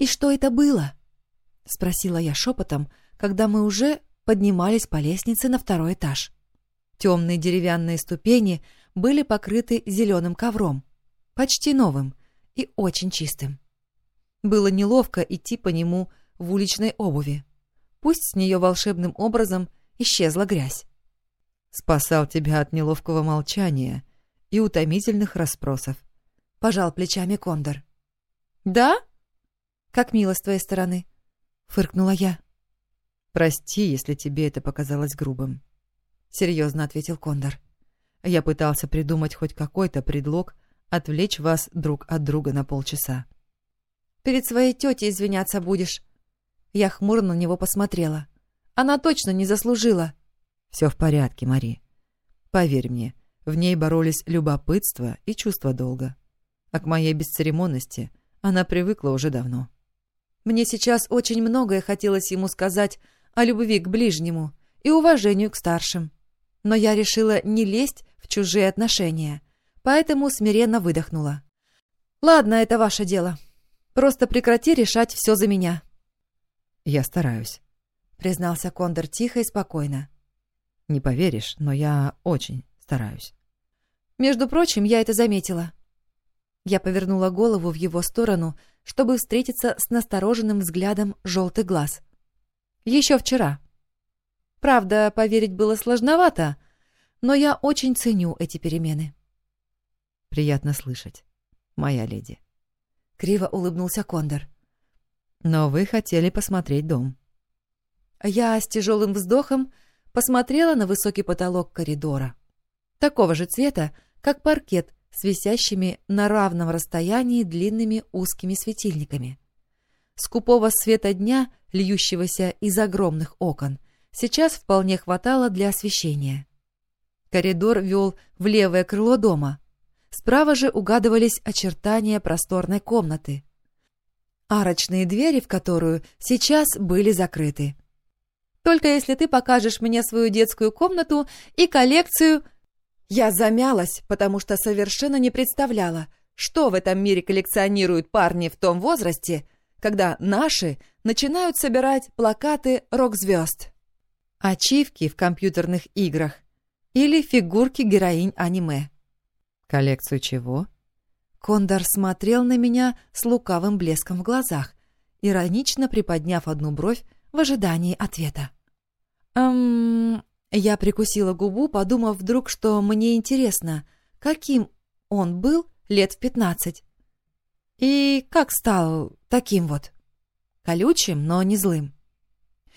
«И что это было?» — спросила я шепотом, когда мы уже поднимались по лестнице на второй этаж. Темные деревянные ступени были покрыты зеленым ковром, почти новым и очень чистым. Было неловко идти по нему в уличной обуви. Пусть с нее волшебным образом исчезла грязь. Спасал тебя от неловкого молчания и утомительных расспросов. Пожал плечами Кондор. «Да? Как мило с твоей стороны», — фыркнула я. «Прости, если тебе это показалось грубым», — серьезно ответил Кондор. «Я пытался придумать хоть какой-то предлог отвлечь вас друг от друга на полчаса». «Перед своей тетей извиняться будешь», я хмуро на него посмотрела. Она точно не заслужила. Все в порядке, Мари. Поверь мне, в ней боролись любопытство и чувство долга. А к моей бесцеремонности она привыкла уже давно. Мне сейчас очень многое хотелось ему сказать о любви к ближнему и уважению к старшим. Но я решила не лезть в чужие отношения, поэтому смиренно выдохнула. «Ладно, это ваше дело. Просто прекрати решать все за меня». «Я стараюсь», — признался Кондор тихо и спокойно. «Не поверишь, но я очень стараюсь». «Между прочим, я это заметила». Я повернула голову в его сторону, чтобы встретиться с настороженным взглядом желтый глаз. Еще вчера. Правда, поверить было сложновато, но я очень ценю эти перемены. «Приятно слышать, моя леди». Криво улыбнулся Кондор. Но вы хотели посмотреть дом. Я с тяжелым вздохом посмотрела на высокий потолок коридора. Такого же цвета, как паркет с висящими на равном расстоянии длинными узкими светильниками. Скупого света дня, льющегося из огромных окон, сейчас вполне хватало для освещения. Коридор вел в левое крыло дома. Справа же угадывались очертания просторной комнаты — арочные двери в которую сейчас были закрыты. «Только если ты покажешь мне свою детскую комнату и коллекцию...» Я замялась, потому что совершенно не представляла, что в этом мире коллекционируют парни в том возрасте, когда наши начинают собирать плакаты рок-звезд, ачивки в компьютерных играх или фигурки героинь аниме. «Коллекцию чего?» Кондор смотрел на меня с лукавым блеском в глазах, иронично приподняв одну бровь в ожидании ответа. «Эм...» Я прикусила губу, подумав вдруг, что мне интересно, каким он был лет в пятнадцать. И как стал таким вот? Колючим, но не злым.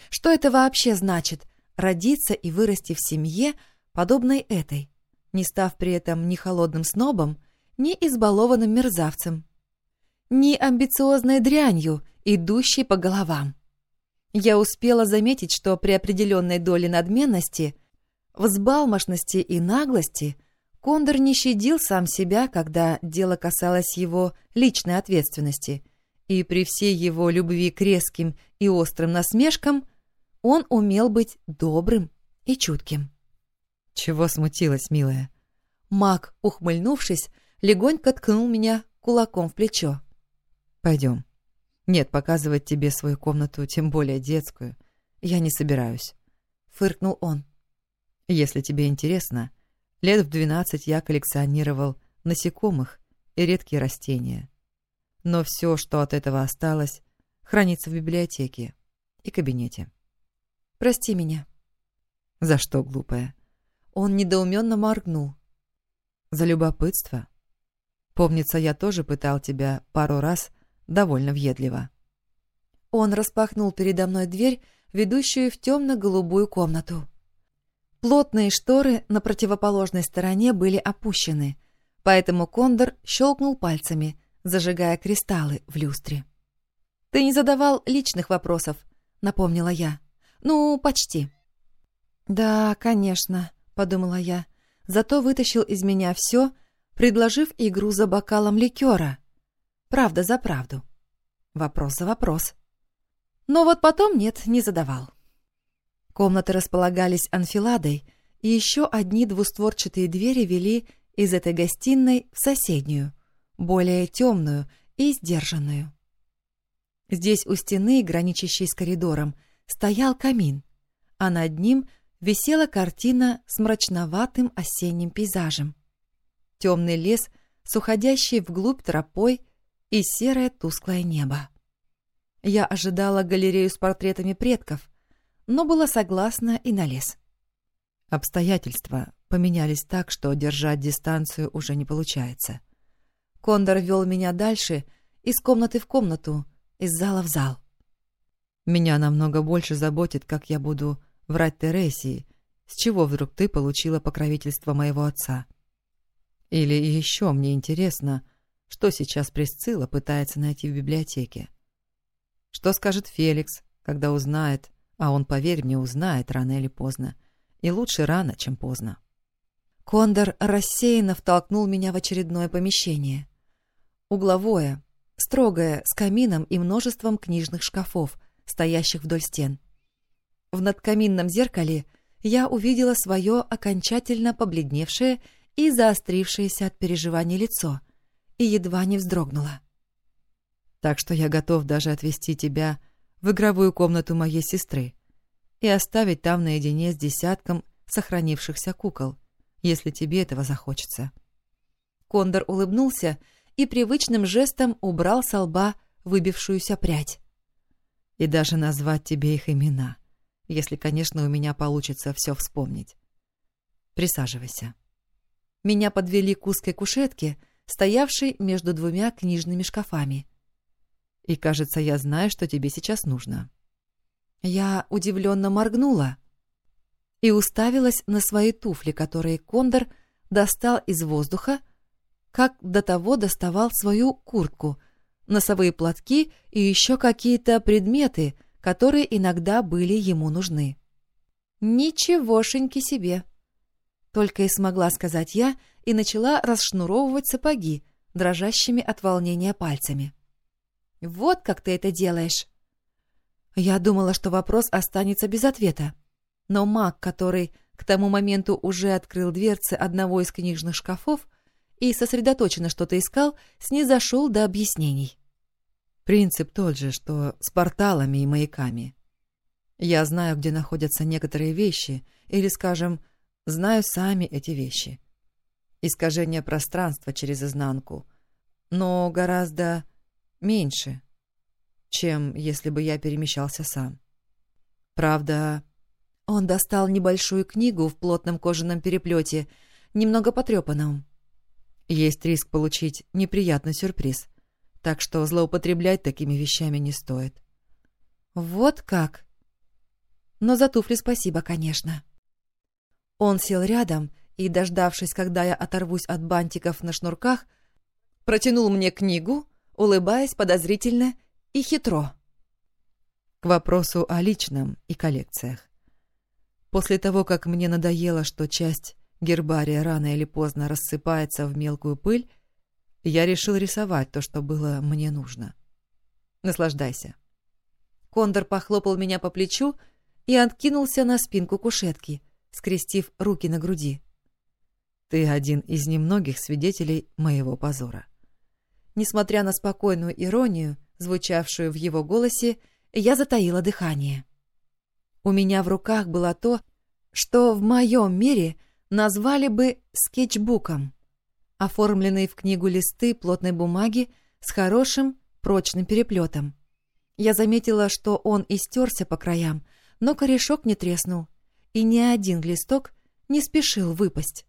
Что это вообще значит — родиться и вырасти в семье, подобной этой, не став при этом ни холодным снобом, ни избалованным мерзавцем, ни амбициозной дрянью, идущей по головам. Я успела заметить, что при определенной доле надменности, взбалмошности и наглости Кондор не щадил сам себя, когда дело касалось его личной ответственности, и при всей его любви к резким и острым насмешкам он умел быть добрым и чутким. «Чего смутилась, милая?» Маг, ухмыльнувшись, легонько ткнул меня кулаком в плечо. «Пойдем. Нет, показывать тебе свою комнату, тем более детскую, я не собираюсь», — фыркнул он. «Если тебе интересно, лет в двенадцать я коллекционировал насекомых и редкие растения. Но все, что от этого осталось, хранится в библиотеке и кабинете». «Прости меня». «За что, глупая?» Он недоуменно моргнул. «За любопытство?» Помнится, я тоже пытал тебя пару раз довольно въедливо. Он распахнул передо мной дверь, ведущую в темно-голубую комнату. Плотные шторы на противоположной стороне были опущены, поэтому Кондор щелкнул пальцами, зажигая кристаллы в люстре. «Ты не задавал личных вопросов», — напомнила я. «Ну, почти». «Да, конечно», — подумала я, зато вытащил из меня все, предложив игру за бокалом ликера. Правда за правду. Вопрос за вопрос. Но вот потом нет, не задавал. Комнаты располагались анфиладой, и еще одни двустворчатые двери вели из этой гостиной в соседнюю, более темную и сдержанную. Здесь у стены, граничащей с коридором, стоял камин, а над ним висела картина с мрачноватым осенним пейзажем. Темный лес с уходящей вглубь тропой и серое тусклое небо. Я ожидала галерею с портретами предков, но была согласна и на лес. Обстоятельства поменялись так, что держать дистанцию уже не получается. Кондор вел меня дальше, из комнаты в комнату, из зала в зал. Меня намного больше заботит, как я буду врать Тересии, с чего вдруг ты получила покровительство моего отца. Или еще мне интересно, что сейчас Присцилла пытается найти в библиотеке. Что скажет Феликс, когда узнает, а он, поверь мне, узнает рано или поздно, и лучше рано, чем поздно. Кондор рассеянно втолкнул меня в очередное помещение. Угловое, строгое, с камином и множеством книжных шкафов, стоящих вдоль стен. В надкаминном зеркале я увидела свое окончательно побледневшее и заострившееся от переживаний лицо и едва не вздрогнула. Так что я готов даже отвезти тебя в игровую комнату моей сестры и оставить там наедине с десятком сохранившихся кукол, если тебе этого захочется. Кондор улыбнулся и привычным жестом убрал со лба выбившуюся прядь. И даже назвать тебе их имена, если, конечно, у меня получится все вспомнить. Присаживайся. Меня подвели к узкой кушетке, стоявшей между двумя книжными шкафами. И, кажется, я знаю, что тебе сейчас нужно. Я удивленно моргнула и уставилась на свои туфли, которые Кондор достал из воздуха, как до того доставал свою куртку, носовые платки и еще какие-то предметы, которые иногда были ему нужны. «Ничегошеньки себе!» Только и смогла сказать я и начала расшнуровывать сапоги, дрожащими от волнения пальцами. «Вот как ты это делаешь!» Я думала, что вопрос останется без ответа. Но маг, который к тому моменту уже открыл дверцы одного из книжных шкафов и сосредоточенно что-то искал, снизошел до объяснений. Принцип тот же, что с порталами и маяками. Я знаю, где находятся некоторые вещи, или, скажем, знаю сами эти вещи. Искажение пространства через изнанку, но гораздо меньше, чем если бы я перемещался сам. Правда, он достал небольшую книгу в плотном кожаном переплете, немного потрепанном. Есть риск получить неприятный сюрприз, так что злоупотреблять такими вещами не стоит. Вот как? Но за туфли спасибо, конечно. Он сел рядом и, дождавшись, когда я оторвусь от бантиков на шнурках, протянул мне книгу, улыбаясь подозрительно и хитро. К вопросу о личном и коллекциях. После того, как мне надоело, что часть гербария рано или поздно рассыпается в мелкую пыль, я решил рисовать то, что было мне нужно. Наслаждайся. Кондор похлопал меня по плечу и откинулся на спинку кушетки, скрестив руки на груди. Ты один из немногих свидетелей моего позора. Несмотря на спокойную иронию, звучавшую в его голосе, я затаила дыхание. У меня в руках было то, что в моем мире назвали бы скетчбуком. Оформленные в книгу листы плотной бумаги с хорошим прочным переплетом. Я заметила, что он истерся по краям, но корешок не треснул, и ни один листок не спешил выпасть.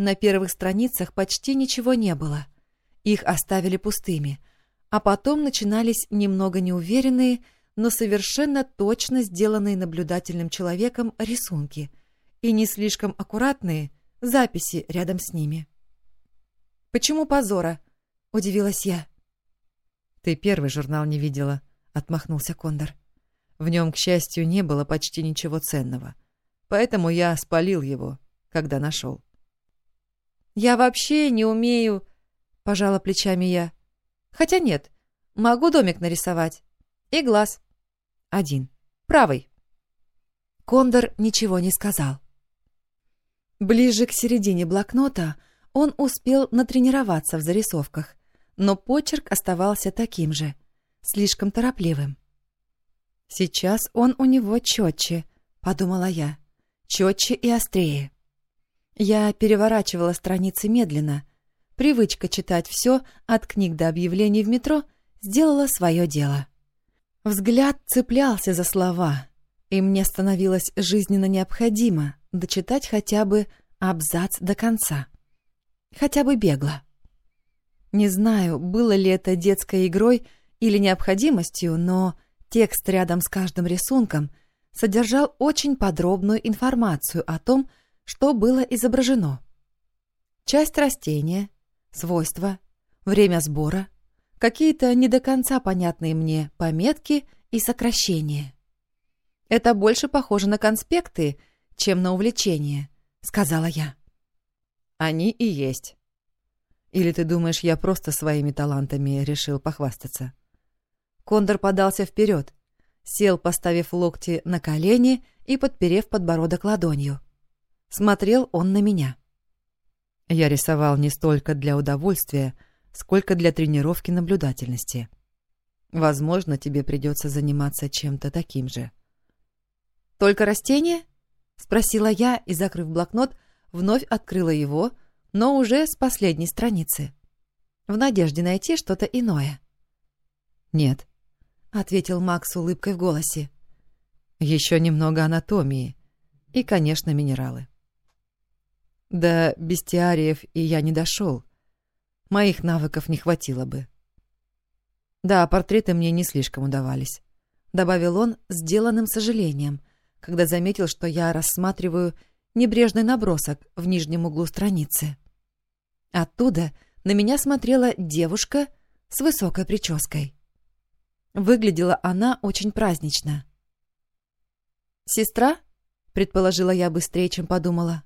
На первых страницах почти ничего не было. Их оставили пустыми, а потом начинались немного неуверенные, но совершенно точно сделанные наблюдательным человеком рисунки и не слишком аккуратные записи рядом с ними. «Почему позора?» — удивилась я. «Ты первый журнал не видела», — отмахнулся Кондор. «В нем, к счастью, не было почти ничего ценного, поэтому я спалил его, когда нашел». «Я вообще не умею...» — пожала плечами я. «Хотя нет, могу домик нарисовать. И глаз. Один. Правый». Кондор ничего не сказал. Ближе к середине блокнота он успел натренироваться в зарисовках, но почерк оставался таким же, слишком торопливым. «Сейчас он у него четче», — подумала я, — «четче и острее». Я переворачивала страницы медленно. Привычка читать все от книг до объявлений в метро сделала свое дело. Взгляд цеплялся за слова, и мне становилось жизненно необходимо дочитать хотя бы абзац до конца. Хотя бы бегло. Не знаю, было ли это детской игрой или необходимостью, но текст рядом с каждым рисунком содержал очень подробную информацию о том, что было изображено. Часть растения, свойства, время сбора, какие-то не до конца понятные мне пометки и сокращения. Это больше похоже на конспекты, чем на увлечение, сказала я. Они и есть. Или ты думаешь, я просто своими талантами решил похвастаться? Кондор подался вперед, сел, поставив локти на колени и подперев подбородок ладонью. Смотрел он на меня. Я рисовал не столько для удовольствия, сколько для тренировки наблюдательности. Возможно, тебе придется заниматься чем-то таким же. «Только растения?» — спросила я и, закрыв блокнот, вновь открыла его, но уже с последней страницы, в надежде найти что-то иное. «Нет», — ответил Макс с улыбкой в голосе. «Еще немного анатомии и, конечно, минералы». До бестиариев и я не дошел. Моих навыков не хватило бы. Да, портреты мне не слишком удавались, — добавил он сделанным сожалением, когда заметил, что я рассматриваю небрежный набросок в нижнем углу страницы. Оттуда на меня смотрела девушка с высокой прической. Выглядела она очень празднично. «Сестра?» — предположила я быстрее, чем подумала.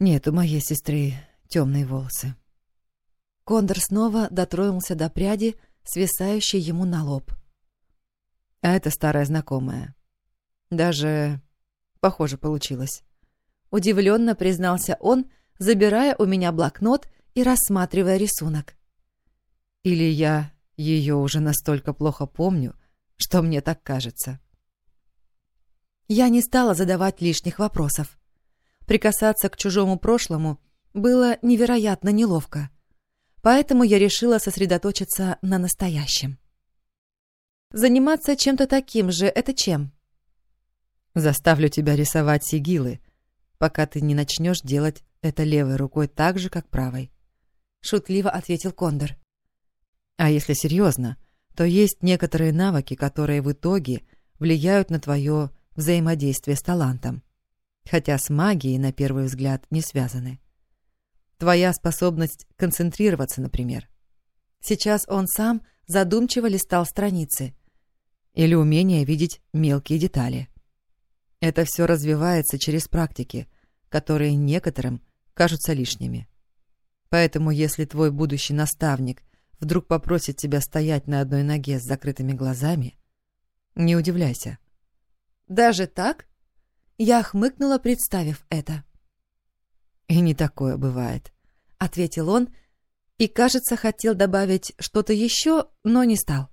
«Нет, у моей сестры темные волосы». Кондор снова дотронулся до пряди, свисающей ему на лоб. А это старая знакомая. Даже похоже получилось. Удивленно признался он, забирая у меня блокнот и рассматривая рисунок. Или я ее уже настолько плохо помню, что мне так кажется. Я не стала задавать лишних вопросов. Прикасаться к чужому прошлому было невероятно неловко, поэтому я решила сосредоточиться на настоящем. Заниматься чем-то таким же — это чем? Заставлю тебя рисовать сигилы, пока ты не начнешь делать это левой рукой так же, как правой. Шутливо ответил Кондор. А если серьезно, то есть некоторые навыки, которые в итоге влияют на твое взаимодействие с талантом хотя с магией, на первый взгляд, не связаны. Твоя способность концентрироваться, например. Сейчас он сам задумчиво листал страницы. Или умение видеть мелкие детали. Это все развивается через практики, которые некоторым кажутся лишними. Поэтому если твой будущий наставник вдруг попросит тебя стоять на одной ноге с закрытыми глазами, не удивляйся. «Даже так?» Я хмыкнула, представив это. «И не такое бывает», — ответил он, и, кажется, хотел добавить что-то еще, но не стал.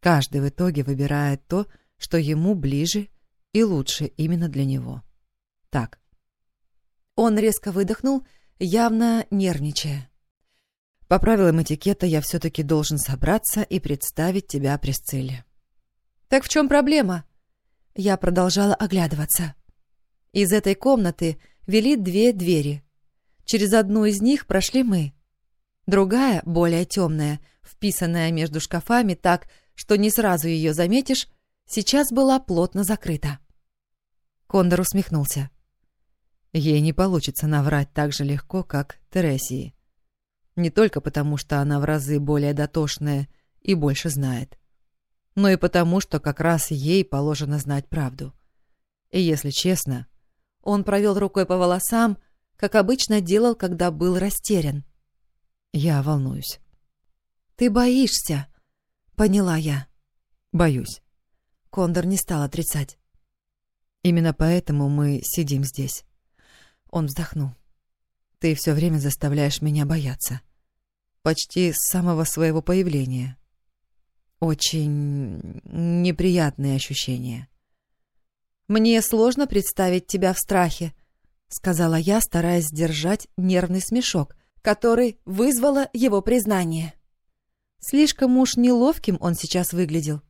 Каждый в итоге выбирает то, что ему ближе и лучше именно для него. Так. Он резко выдохнул, явно нервничая. По правилам этикета я все-таки должен собраться и представить тебя Присцилле. «Так в чем проблема?» Я продолжала оглядываться. Из этой комнаты вели две двери. Через одну из них прошли мы. Другая, более темная, вписанная между шкафами так, что не сразу ее заметишь, сейчас была плотно закрыта. Кондор усмехнулся. Ей не получится наврать так же легко, как Тересии. Не только потому, что она в разы более дотошная и больше знает но и потому, что как раз ей положено знать правду. И если честно, он провел рукой по волосам, как обычно делал, когда был растерян. Я волнуюсь. «Ты боишься», — поняла я. «Боюсь». Кондор не стал отрицать. «Именно поэтому мы сидим здесь». Он вздохнул. «Ты все время заставляешь меня бояться. Почти с самого своего появления. Очень неприятные ощущения. «Мне сложно представить тебя в страхе», — сказала я, стараясь сдержать нервный смешок, который вызвало его признание. Слишком уж неловким он сейчас выглядел.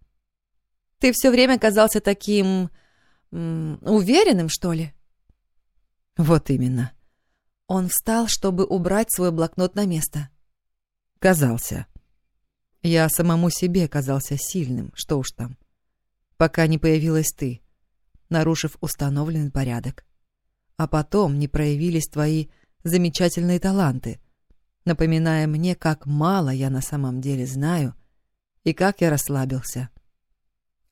«Ты все время казался таким... уверенным, что ли?» «Вот именно». Он встал, чтобы убрать свой блокнот на место. «Казался. Я самому себе казался сильным, что уж там. Пока не появилась ты» нарушив установленный порядок. А потом не проявились твои замечательные таланты, напоминая мне, как мало я на самом деле знаю и как я расслабился.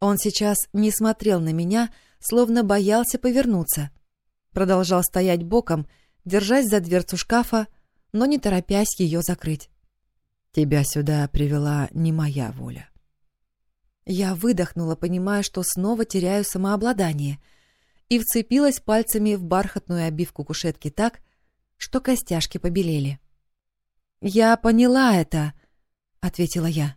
Он сейчас не смотрел на меня, словно боялся повернуться. Продолжал стоять боком, держась за дверцу шкафа, но не торопясь ее закрыть. «Тебя сюда привела не моя воля. Я выдохнула, понимая, что снова теряю самообладание, и вцепилась пальцами в бархатную обивку кушетки так, что костяшки побелели. «Я поняла это», — ответила я.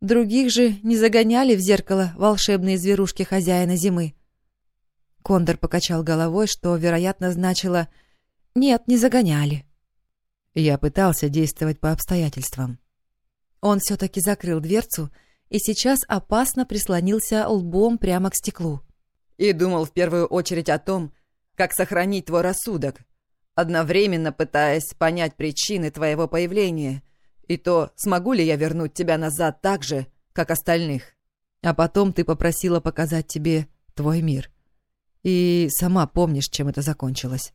«Других же не загоняли в зеркало волшебные зверушки хозяина зимы». Кондор покачал головой, что, вероятно, значило «нет, не загоняли». Я пытался действовать по обстоятельствам. Он все-таки закрыл дверцу и сейчас опасно прислонился лбом прямо к стеклу. «И думал в первую очередь о том, как сохранить твой рассудок, одновременно пытаясь понять причины твоего появления и то, смогу ли я вернуть тебя назад так же, как остальных. А потом ты попросила показать тебе твой мир. И сама помнишь, чем это закончилось».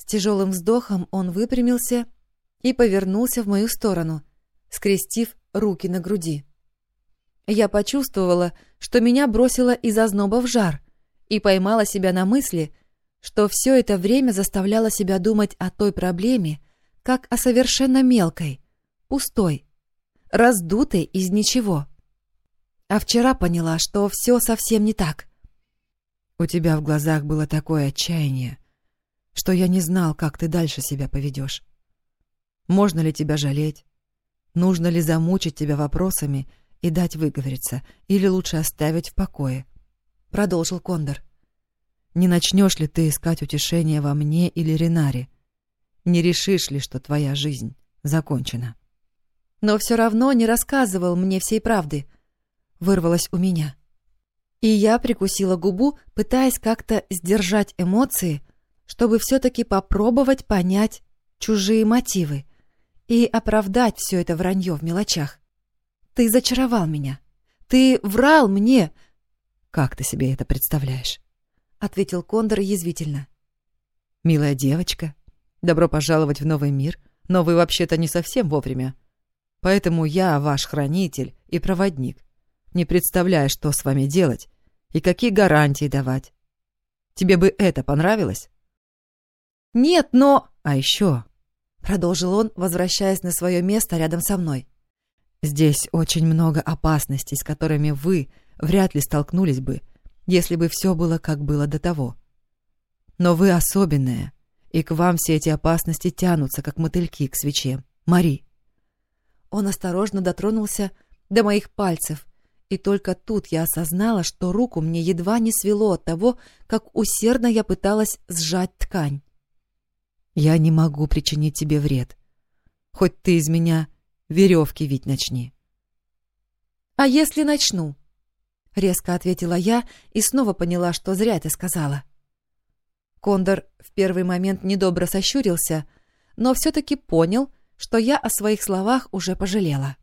С тяжелым вздохом он выпрямился и повернулся в мою сторону, скрестив руки на груди. Я почувствовала, что меня бросило из озноба в жар, и поймала себя на мысли, что все это время заставляла себя думать о той проблеме, как о совершенно мелкой, пустой, раздутой из ничего. А вчера поняла, что все совсем не так. У тебя в глазах было такое отчаяние, что я не знал, как ты дальше себя поведешь. Можно ли тебя жалеть? Нужно ли замучить тебя вопросами и дать выговориться, или лучше оставить в покое. Продолжил Кондор. Не начнешь ли ты искать утешение во мне или Ренаре? Не решишь ли, что твоя жизнь закончена? Но все равно не рассказывал мне всей правды. Вырвалось у меня. И я прикусила губу, пытаясь как-то сдержать эмоции, чтобы все-таки попробовать понять чужие мотивы и оправдать все это вранье в мелочах. Ты зачаровал меня. Ты врал мне. Как ты себе это представляешь? ответил Кондор язвительно. Милая девочка, добро пожаловать в новый мир, но вы вообще-то не совсем вовремя. Поэтому я ваш хранитель и проводник. Не представляю, что с вами делать и какие гарантии давать. Тебе бы это понравилось? Нет, но... А еще, продолжил он, возвращаясь на свое место рядом со мной. Здесь очень много опасностей, с которыми вы вряд ли столкнулись бы, если бы все было, как было до того. Но вы особенная, и к вам все эти опасности тянутся, как мотыльки к свече. Мари. Он осторожно дотронулся до моих пальцев, и только тут я осознала, что руку мне едва не свело от того, как усердно я пыталась сжать ткань. «Я не могу причинить тебе вред. Хоть ты из меня веревки ведь начни. «А если начну?» — резко ответила я и снова поняла, что зря это сказала. Кондор в первый момент недобро сощурился, но все-таки понял, что я о своих словах уже пожалела.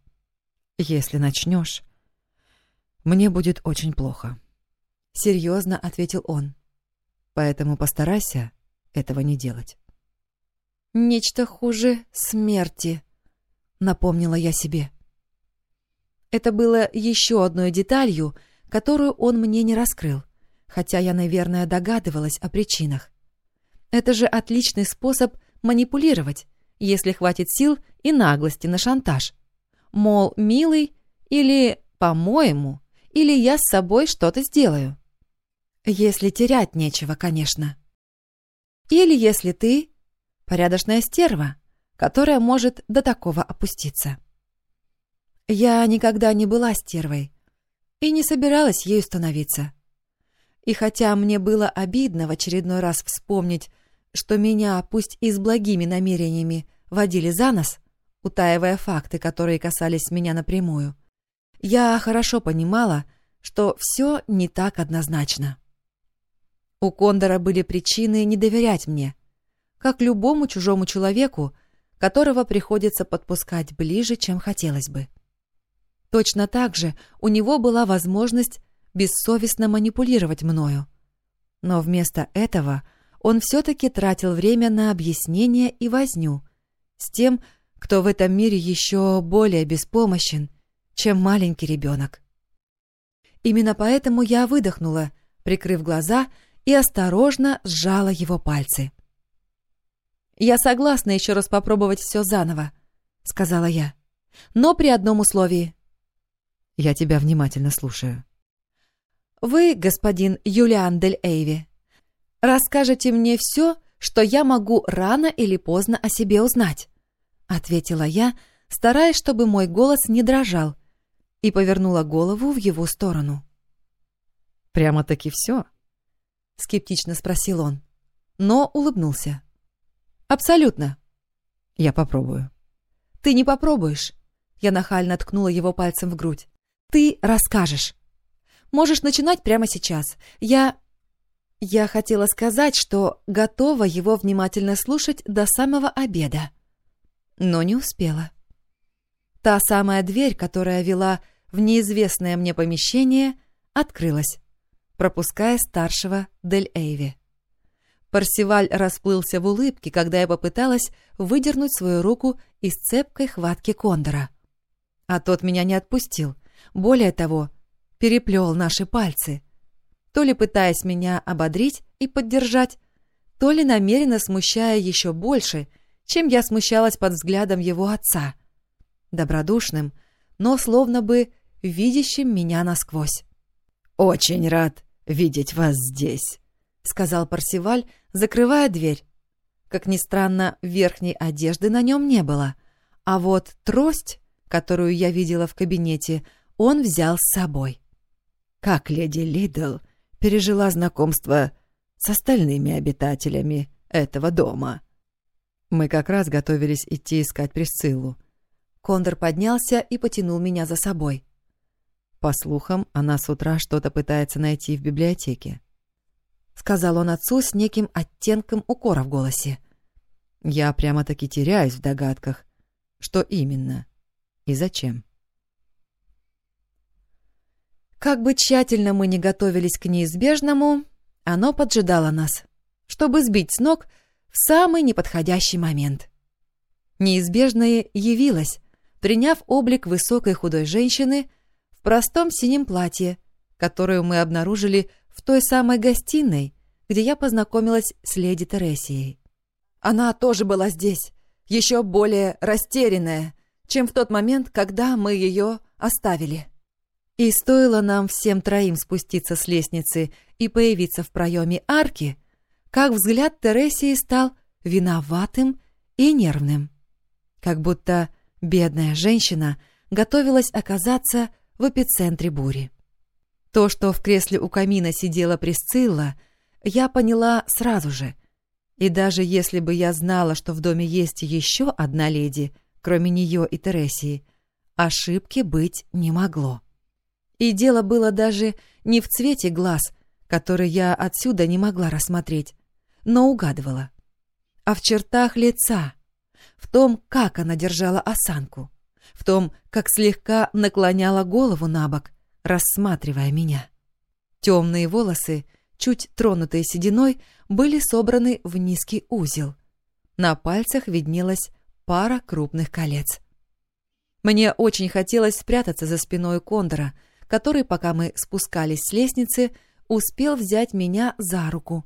«Если начнешь, мне будет очень плохо», — серьезно ответил он. «Поэтому постарайся этого не делать». «Нечто хуже смерти», — напомнила я себе. Это было еще одной деталью, которую он мне не раскрыл, хотя я, наверное, догадывалась о причинах. Это же отличный способ манипулировать, если хватит сил и наглости на шантаж. Мол, милый, или «по-моему», или «я с собой что-то сделаю». Если терять нечего, конечно. Или если ты порядочная стерва, которая может до такого опуститься. Я никогда не была стервой и не собиралась ею становиться. И хотя мне было обидно в очередной раз вспомнить, что меня, пусть и с благими намерениями, водили за нос, утаивая факты, которые касались меня напрямую, я хорошо понимала, что все не так однозначно. У Кондора были причины не доверять мне, как любому чужому человеку, которого приходится подпускать ближе, чем хотелось бы. Точно так же у него была возможность бессовестно манипулировать мною. Но вместо этого он все-таки тратил время на объяснение и возню с тем, кто в этом мире еще более беспомощен, чем маленький ребенок. Именно поэтому я выдохнула, прикрыв глаза, и осторожно сжала его пальцы. «Я согласна еще раз попробовать все заново», — сказала я. «Но при одном условии». «Я тебя внимательно слушаю». Вы, господин Юлиан Дель Эйви, расскажете мне все, что я могу рано или поздно о себе узнать, ответила я, стараясь, чтобы мой голос не дрожал, и повернула голову в его сторону. Прямо-таки все? скептично спросил он, но улыбнулся. Абсолютно. Я попробую. Ты не попробуешь. Я нахально ткнула его пальцем в грудь. Ты расскажешь. Можешь начинать прямо сейчас. Я... Я хотела сказать, что готова его внимательно слушать до самого обеда. Но не успела. Та самая дверь, которая вела в неизвестное мне помещение, открылась, пропуская старшего Дель Эйви. Парсиваль расплылся в улыбке, когда я попыталась выдернуть свою руку из цепкой хватки кондора. А тот меня не отпустил. Более того, переплел наши пальцы, то ли пытаясь меня ободрить и поддержать, то ли намеренно смущая еще больше, чем я смущалась под взглядом его отца, добродушным, но словно бы видящим меня насквозь. «Очень рад видеть вас здесь», — сказал Парсиваль, закрывая дверь. Как ни странно, верхней одежды на нем не было, а вот трость, которую я видела в кабинете, он взял с собой как леди Лидл пережила знакомство с остальными обитателями этого дома. Мы как раз готовились идти искать Присциллу. Кондор поднялся и потянул меня за собой. По слухам, она с утра что-то пытается найти в библиотеке. Сказал он отцу с неким оттенком укора в голосе. Я прямо-таки теряюсь в догадках, что именно и зачем. Как бы тщательно мы ни готовились к неизбежному, оно поджидало нас, чтобы сбить с ног в самый неподходящий момент. Неизбежное явилось, приняв облик высокой худой женщины в простом синем платье, которую мы обнаружили в той самой гостиной, где я познакомилась с леди Тересией. Она тоже была здесь, еще более растерянная, чем в тот момент, когда мы ее оставили. И стоило нам всем троим спуститься с лестницы и появиться в проеме арки, как взгляд Тересии стал виноватым и нервным. Как будто бедная женщина готовилась оказаться в эпицентре бури. То, что в кресле у камина сидела Присцилла, я поняла сразу же. И даже если бы я знала, что в доме есть еще одна леди, кроме нее и Тересии, ошибки быть не могло. И дело было даже не в цвете глаз, который я отсюда не могла рассмотреть, но угадывала, а в чертах лица, в том, как она держала осанку, в том, как слегка наклоняла голову на бок, рассматривая меня. Темные волосы, чуть тронутые сединой, были собраны в низкий узел. На пальцах виднелась пара крупных колец. Мне очень хотелось спрятаться за спиной кондора — который, пока мы спускались с лестницы, успел взять меня за руку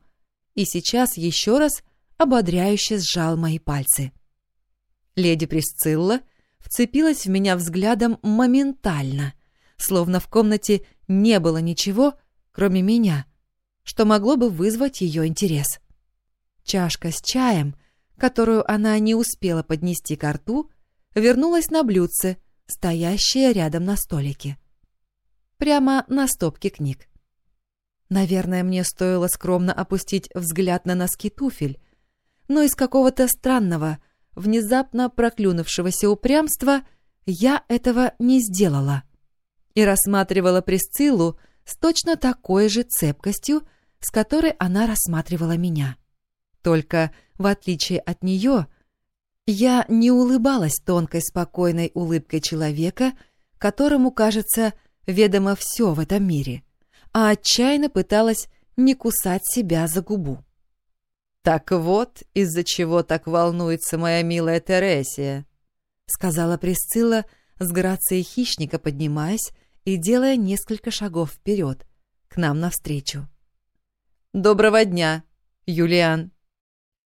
и сейчас еще раз ободряюще сжал мои пальцы. Леди Присцилла вцепилась в меня взглядом моментально, словно в комнате не было ничего, кроме меня, что могло бы вызвать ее интерес. Чашка с чаем, которую она не успела поднести к рту, вернулась на блюдце стоящее рядом на столике. Прямо на стопке книг. Наверное, мне стоило скромно опустить взгляд на носки туфель, но из какого-то странного, внезапно проклюнувшегося упрямства я этого не сделала и рассматривала Присциллу с точно такой же цепкостью, с которой она рассматривала меня. Только, в отличие от нее, я не улыбалась тонкой спокойной улыбкой человека, которому, кажется, ведомо все в этом мире, а отчаянно пыталась не кусать себя за губу. «Так вот, из-за чего так волнуется моя милая Тересия», — сказала Присцилла с грацией хищника, поднимаясь и делая несколько шагов вперед, к нам навстречу. «Доброго дня, Юлиан.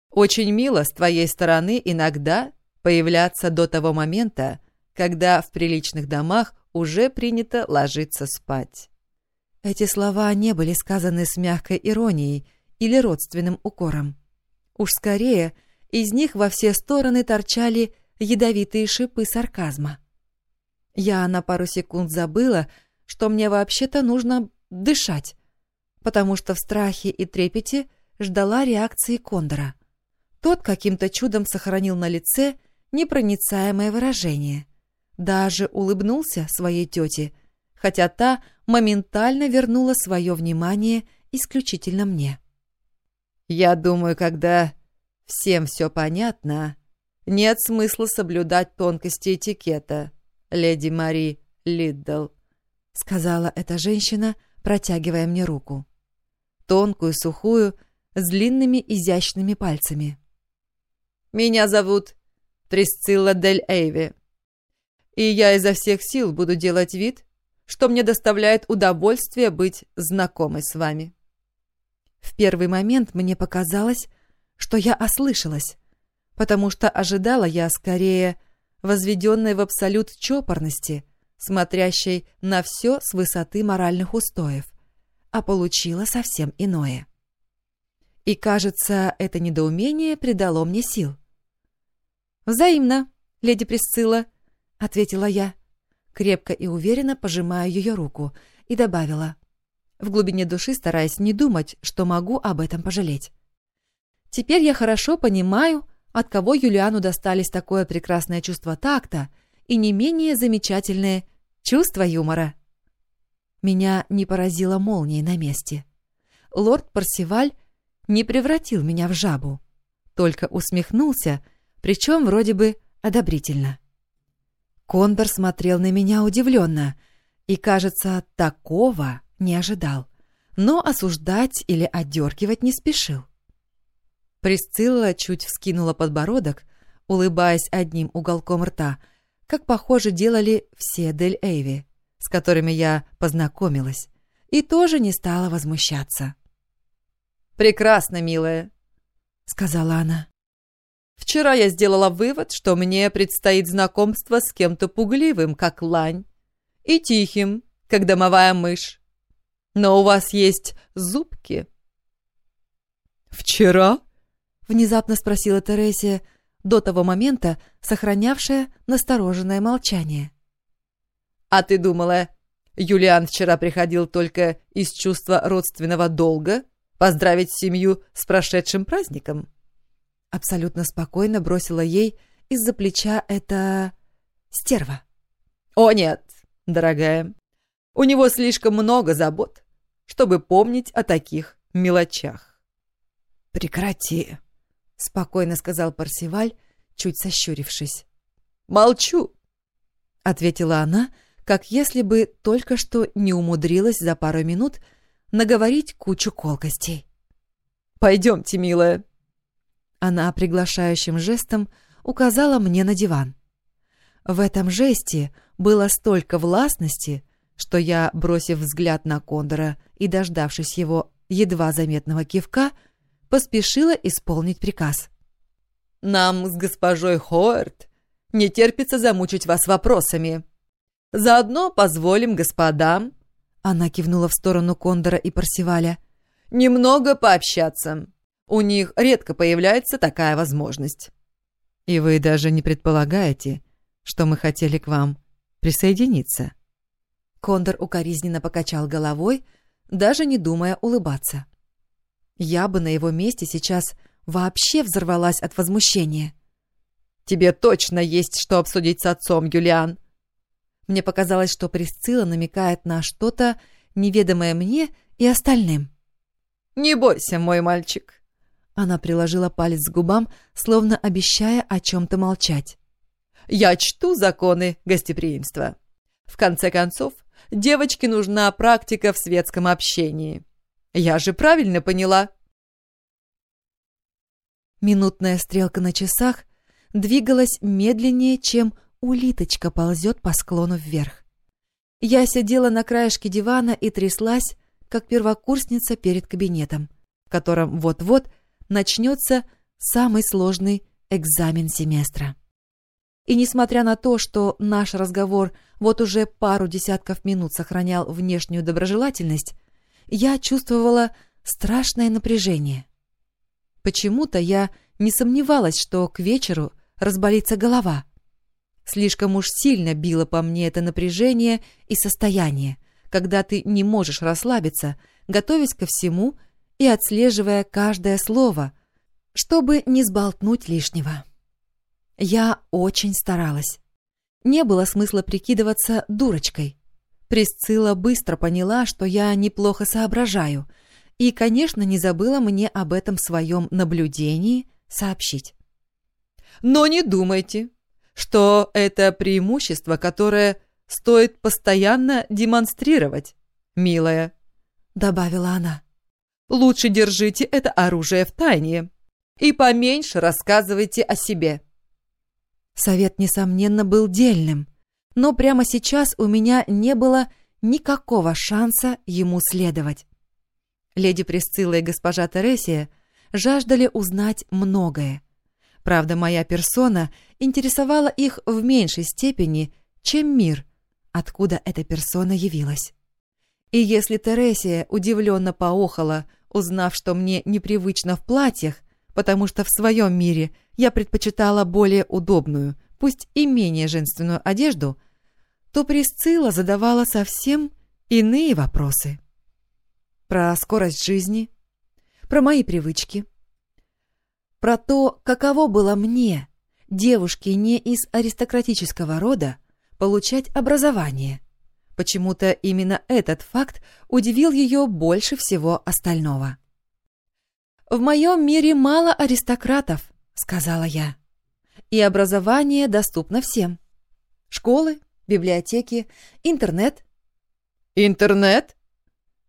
Очень мило с твоей стороны иногда появляться до того момента, когда в приличных домах уже принято ложиться спать». Эти слова не были сказаны с мягкой иронией или родственным укором. Уж скорее, из них во все стороны торчали ядовитые шипы сарказма. Я на пару секунд забыла, что мне вообще-то нужно дышать, потому что в страхе и трепете ждала реакции Кондора. Тот каким-то чудом сохранил на лице непроницаемое выражение. Даже улыбнулся своей тете, хотя та моментально вернула свое внимание исключительно мне. Я думаю, когда всем все понятно, нет смысла соблюдать тонкости этикета, леди Мари Лиддл, сказала эта женщина, протягивая мне руку. Тонкую, сухую, с длинными изящными пальцами. «Меня зовут Трисцилла Дель Эйви, и я изо всех сил буду делать вид, что мне доставляет удовольствие быть знакомой с вами». В первый момент мне показалось, что я ослышалась, потому что ожидала я скорее возведенной в абсолют чопорности, смотрящей на все с высоты моральных устоев, а получила совсем иное. И, кажется, это недоумение придало мне сил. «Взаимно, леди Присцилла», — ответила я, крепко и уверенно пожимая ее руку, и добавила в глубине души стараясь не думать, что могу об этом пожалеть. Теперь я хорошо понимаю, от кого Юлиану достались такое прекрасное чувство такта и не менее замечательное чувство юмора. Меня не поразило молнией на месте. Лорд Парсиваль не превратил меня в жабу, только усмехнулся, причем вроде бы одобрительно. Кондор смотрел на меня удивленно, и, кажется, такого не ожидал, но осуждать или отдергивать не спешил. Присцилла чуть вскинула подбородок, улыбаясь одним уголком рта, как, похоже, делали все Дель Эйви, с которыми я познакомилась, и тоже не стала возмущаться. «Прекрасно, милая», — сказала она. «Вчера я сделала вывод, что мне предстоит знакомство с кем-то пугливым, как лань, и тихим, как домовая мышь. Но у вас есть зубки?» «Вчера?» — внезапно спросила Тересия, до того момента сохранявшая настороженное молчание. «А ты думала, Юлиан вчера приходил только из чувства родственного долга поздравить семью с прошедшим праздником?» Абсолютно спокойно бросила ей из-за плеча это... стерва. «О нет, дорогая, у него слишком много забот чтобы помнить о таких мелочах. «Прекрати», — спокойно сказал Парсиваль, чуть сощурившись. «Молчу», — ответила она, как если бы только что не умудрилась за пару минут наговорить кучу колкостей. «Пойдемте, милая». Она приглашающим жестом указала мне на диван. В этом жесте было столько властности, что я, бросив взгляд на Кондора и дождавшись его едва заметного кивка, поспешила исполнить приказ. «Нам с госпожой Хоэрт не терпится замучить вас вопросами. Заодно позволим господам...» Она кивнула в сторону Кондора и Парсиваля. «Немного пообщаться. У них редко появляется такая возможность». «И вы даже не предполагаете, что мы хотели к вам присоединиться. Кондор укоризненно покачал головой, даже не думая улыбаться. Я бы на его месте сейчас вообще взорвалась от возмущения. «Тебе точно есть что обсудить с отцом, Юлиан!» Мне показалось, что Присцилла намекает на что-то, неведомое мне и остальным. «Не бойся, мой мальчик!» Она приложила палец к губам, словно обещая о чем-то молчать. «Я чту законы гостеприимства. В конце концов, девочке нужна практика в светском общении. Я же правильно поняла?» Минутная стрелка на часах двигалась медленнее, чем улиточка ползет по склону вверх. Я сидела на краешке дивана и тряслась, как первокурсница перед кабинетом, в котором вот-вот начнется самый сложный экзамен семестра. И несмотря на то, что наш разговор вот уже пару десятков минут сохранял внешнюю доброжелательность, я чувствовала страшное напряжение. Почему-то я не сомневалась, что к вечеру разболится голова. Слишком уж сильно било по мне это напряжение и состояние, когда ты не можешь расслабиться, готовясь ко всему и отслеживая каждое слово, чтобы не сболтнуть лишнего. Я очень старалась. Не было смысла прикидываться дурочкой. Присцилла быстро поняла, что я неплохо соображаю, и, конечно, не забыла мне об этом своем наблюдении сообщить. «Но не думайте, что это преимущество, которое стоит постоянно демонстрировать, милая», — добавила она. «Лучше держите это оружие в тайне и поменьше рассказывайте о себе». Совет, несомненно, был дельным, но прямо сейчас у меня не было никакого шанса ему следовать. Леди Присцилла и госпожа Тересия жаждали узнать многое. Правда, моя персона интересовала их в меньшей степени, чем мир, откуда эта персона явилась. И если Тересия удивленно поохала, узнав, что мне непривычно в платьях, потому что в своем мире я предпочитала более удобную, пусть и менее женственную одежду, то Присцилла задавала совсем иные вопросы. Про скорость жизни, про мои привычки, про то, каково было мне, девушке не из аристократического рода, получать образование. Почему-то именно этот факт удивил ее больше всего остального. «В моем мире мало аристократов», — сказала я. «И образование доступно всем. Школы, библиотеки, интернет». «Интернет?»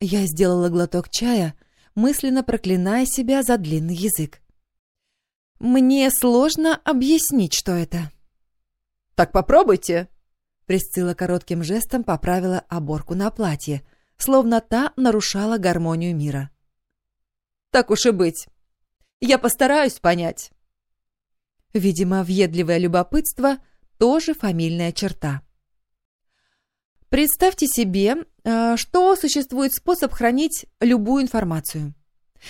Я сделала глоток чая, мысленно проклиная себя за длинный язык. «Мне сложно объяснить, что это». «Так попробуйте», Присцилла коротким жестом поправила оборку на платье, словно та нарушала гармонию мира. «Так уж и быть. Я постараюсь понять». Видимо, въедливое любопытство — тоже фамильная черта. Представьте себе, э, что существует способ хранить любую информацию.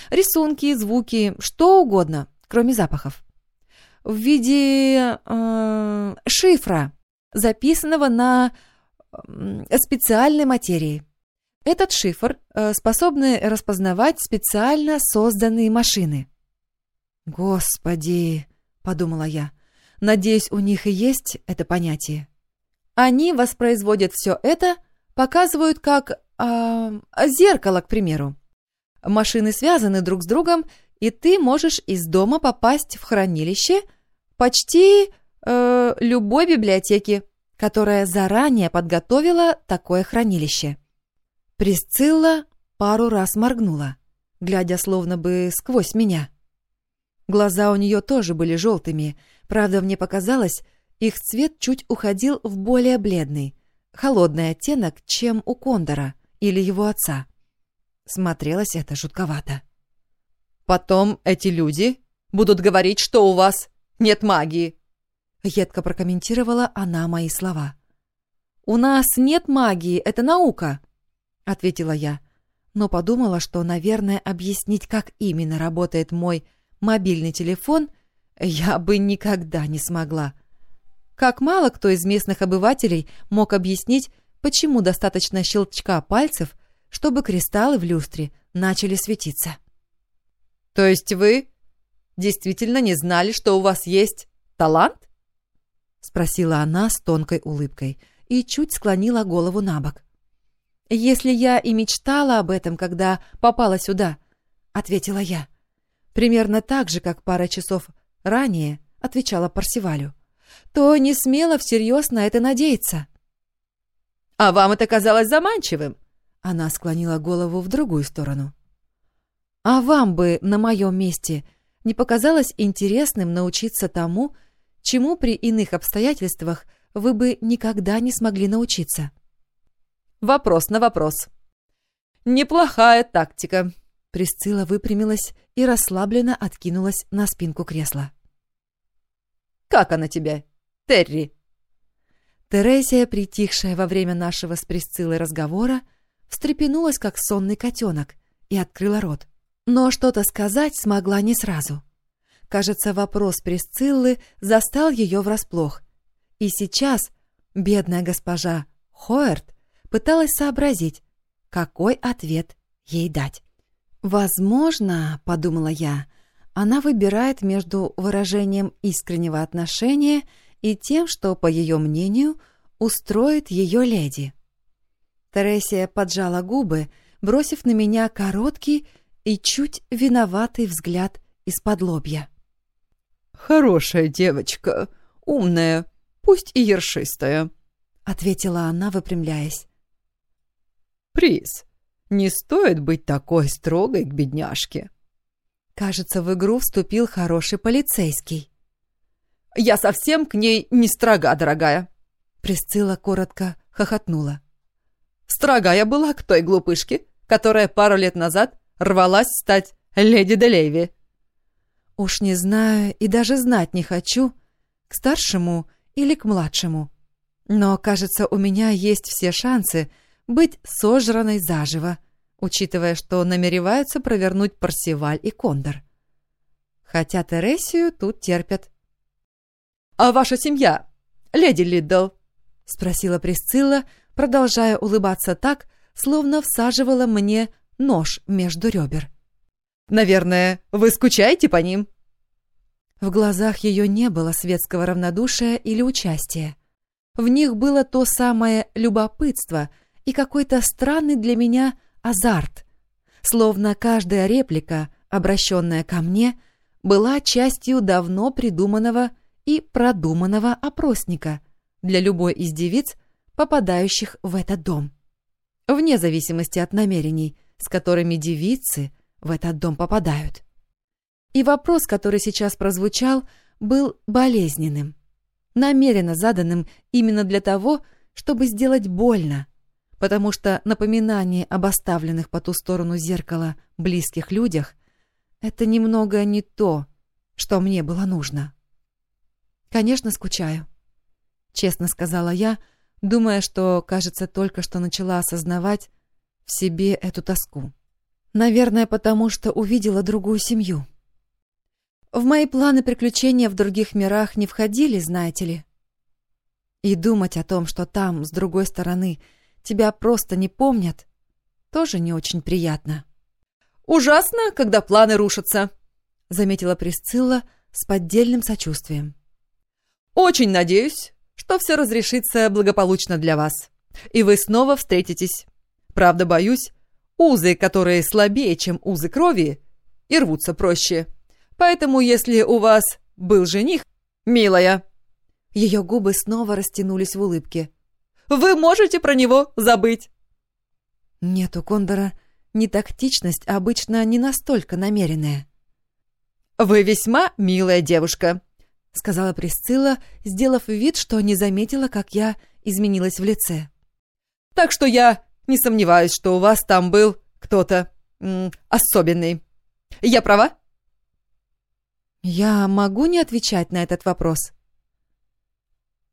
Рисунки, звуки, что угодно, кроме запахов. В виде э, шифра, записанного на специальной материи. Этот шифр э, способны распознавать специально созданные машины. «Господи!» — подумала я. «Надеюсь, у них и есть это понятие». Они воспроизводят все это, показывают как э, зеркало, к примеру. Машины связаны друг с другом, и ты можешь из дома попасть в хранилище почти э, любой библиотеки, которая заранее подготовила такое хранилище. Присцилла пару раз моргнула, глядя словно бы сквозь меня. Глаза у нее тоже были желтыми, правда, мне показалось, их цвет чуть уходил в более бледный, холодный оттенок, чем у Кондора или его отца. Смотрелось это жутковато. «Потом эти люди будут говорить, что у вас нет магии», — едко прокомментировала она мои слова. «У нас нет магии, это наука», — ответила я, но подумала, что, наверное, объяснить, как именно работает мой мобильный телефон, я бы никогда не смогла. Как мало кто из местных обывателей мог объяснить, почему достаточно щелчка пальцев, чтобы кристаллы в люстре начали светиться. «То есть вы действительно не знали, что у вас есть талант?» — спросила она с тонкой улыбкой и чуть склонила голову на бок. «Если я и мечтала об этом, когда попала сюда», — ответила я, примерно так же, как пара часов ранее отвечала Парсивалю, то не смела всерьез на это надеяться. «А вам это казалось заманчивым?» Она склонила голову в другую сторону. «А вам бы на моем месте не показалось интересным научиться тому, чему при иных обстоятельствах вы бы никогда не смогли научиться?» «Вопрос на вопрос. Неплохая тактика», Присцилла выпрямилась и расслабленно откинулась на спинку кресла. «Как она тебе, Терри?» Терезия, притихшая во время нашего с Присциллой разговора, встрепенулась, как сонный котенок, и открыла рот. Но что-то сказать смогла не сразу. Кажется, вопрос Присциллы застал ее врасплох. И сейчас бедная госпожа Хоерт пыталась сообразить, какой ответ ей дать. «Возможно, — подумала я, — она выбирает между выражением искреннего отношения и тем, что, по ее мнению, устроит ее леди». Тересия поджала губы, бросив на меня короткий и чуть виноватый взгляд из-под лобья. «Хорошая девочка, умная, пусть и ершистая», — ответила она, выпрямляясь. «Приз, не стоит быть такой строгой к бедняжке. Кажется, в игру вступил хороший полицейский. «Я совсем к ней не строга, дорогая!» Присцилла коротко хохотнула. «Строгая была к той глупышке, которая пару лет назад рвалась стать леди Делейви». «Уж не знаю и даже знать не хочу, к старшему или к младшему. Но, кажется, у меня есть все шансы быть сожранной заживо, учитывая, что намереваются провернуть Парсиваль и Кондор. Хотя Тересию тут терпят. «А ваша семья, леди Лиддл?» — спросила Присцилла, продолжая улыбаться так, словно всаживала мне нож между ребер. «Наверное, вы скучаете по ним?» В глазах ее не было светского равнодушия или участия. В них было то самое любопытство — и какой-то странный для меня азарт, словно каждая реплика, обращенная ко мне, была частью давно придуманного и продуманного опросника для любой из девиц, попадающих в этот дом. Вне зависимости от намерений, с которыми девицы в этот дом попадают. И вопрос, который сейчас прозвучал, был болезненным, намеренно заданным именно для того, чтобы сделать больно, потому что напоминание об оставленных по ту сторону зеркала близких людях — это немного не то, что мне было нужно. «Конечно, скучаю», — честно сказала я, думая, что, кажется, только что начала осознавать в себе эту тоску. Наверное, потому что увидела другую семью. В мои планы приключения в других мирах не входили, знаете ли. И думать о том, что там, с другой стороны, — тебя просто не помнят, тоже не очень приятно. «Ужасно, когда планы рушатся», — заметила Присцилла с поддельным сочувствием. «Очень надеюсь, что все разрешится благополучно для вас, и вы снова встретитесь. Правда, боюсь, узы, которые слабее, чем узы крови, и рвутся проще. Поэтому, если у вас был жених, милая...» Ее губы снова растянулись в улыбке. Вы можете про него забыть. Нет, у Кондора не тактичность, а обычно не настолько намеренная. «Вы весьма милая девушка», — сказала Присцилла, сделав вид, что не заметила, как я изменилась в лице. «Так что я не сомневаюсь, что у вас там был кто-то особенный. Я права?» «Я могу не отвечать на этот вопрос?»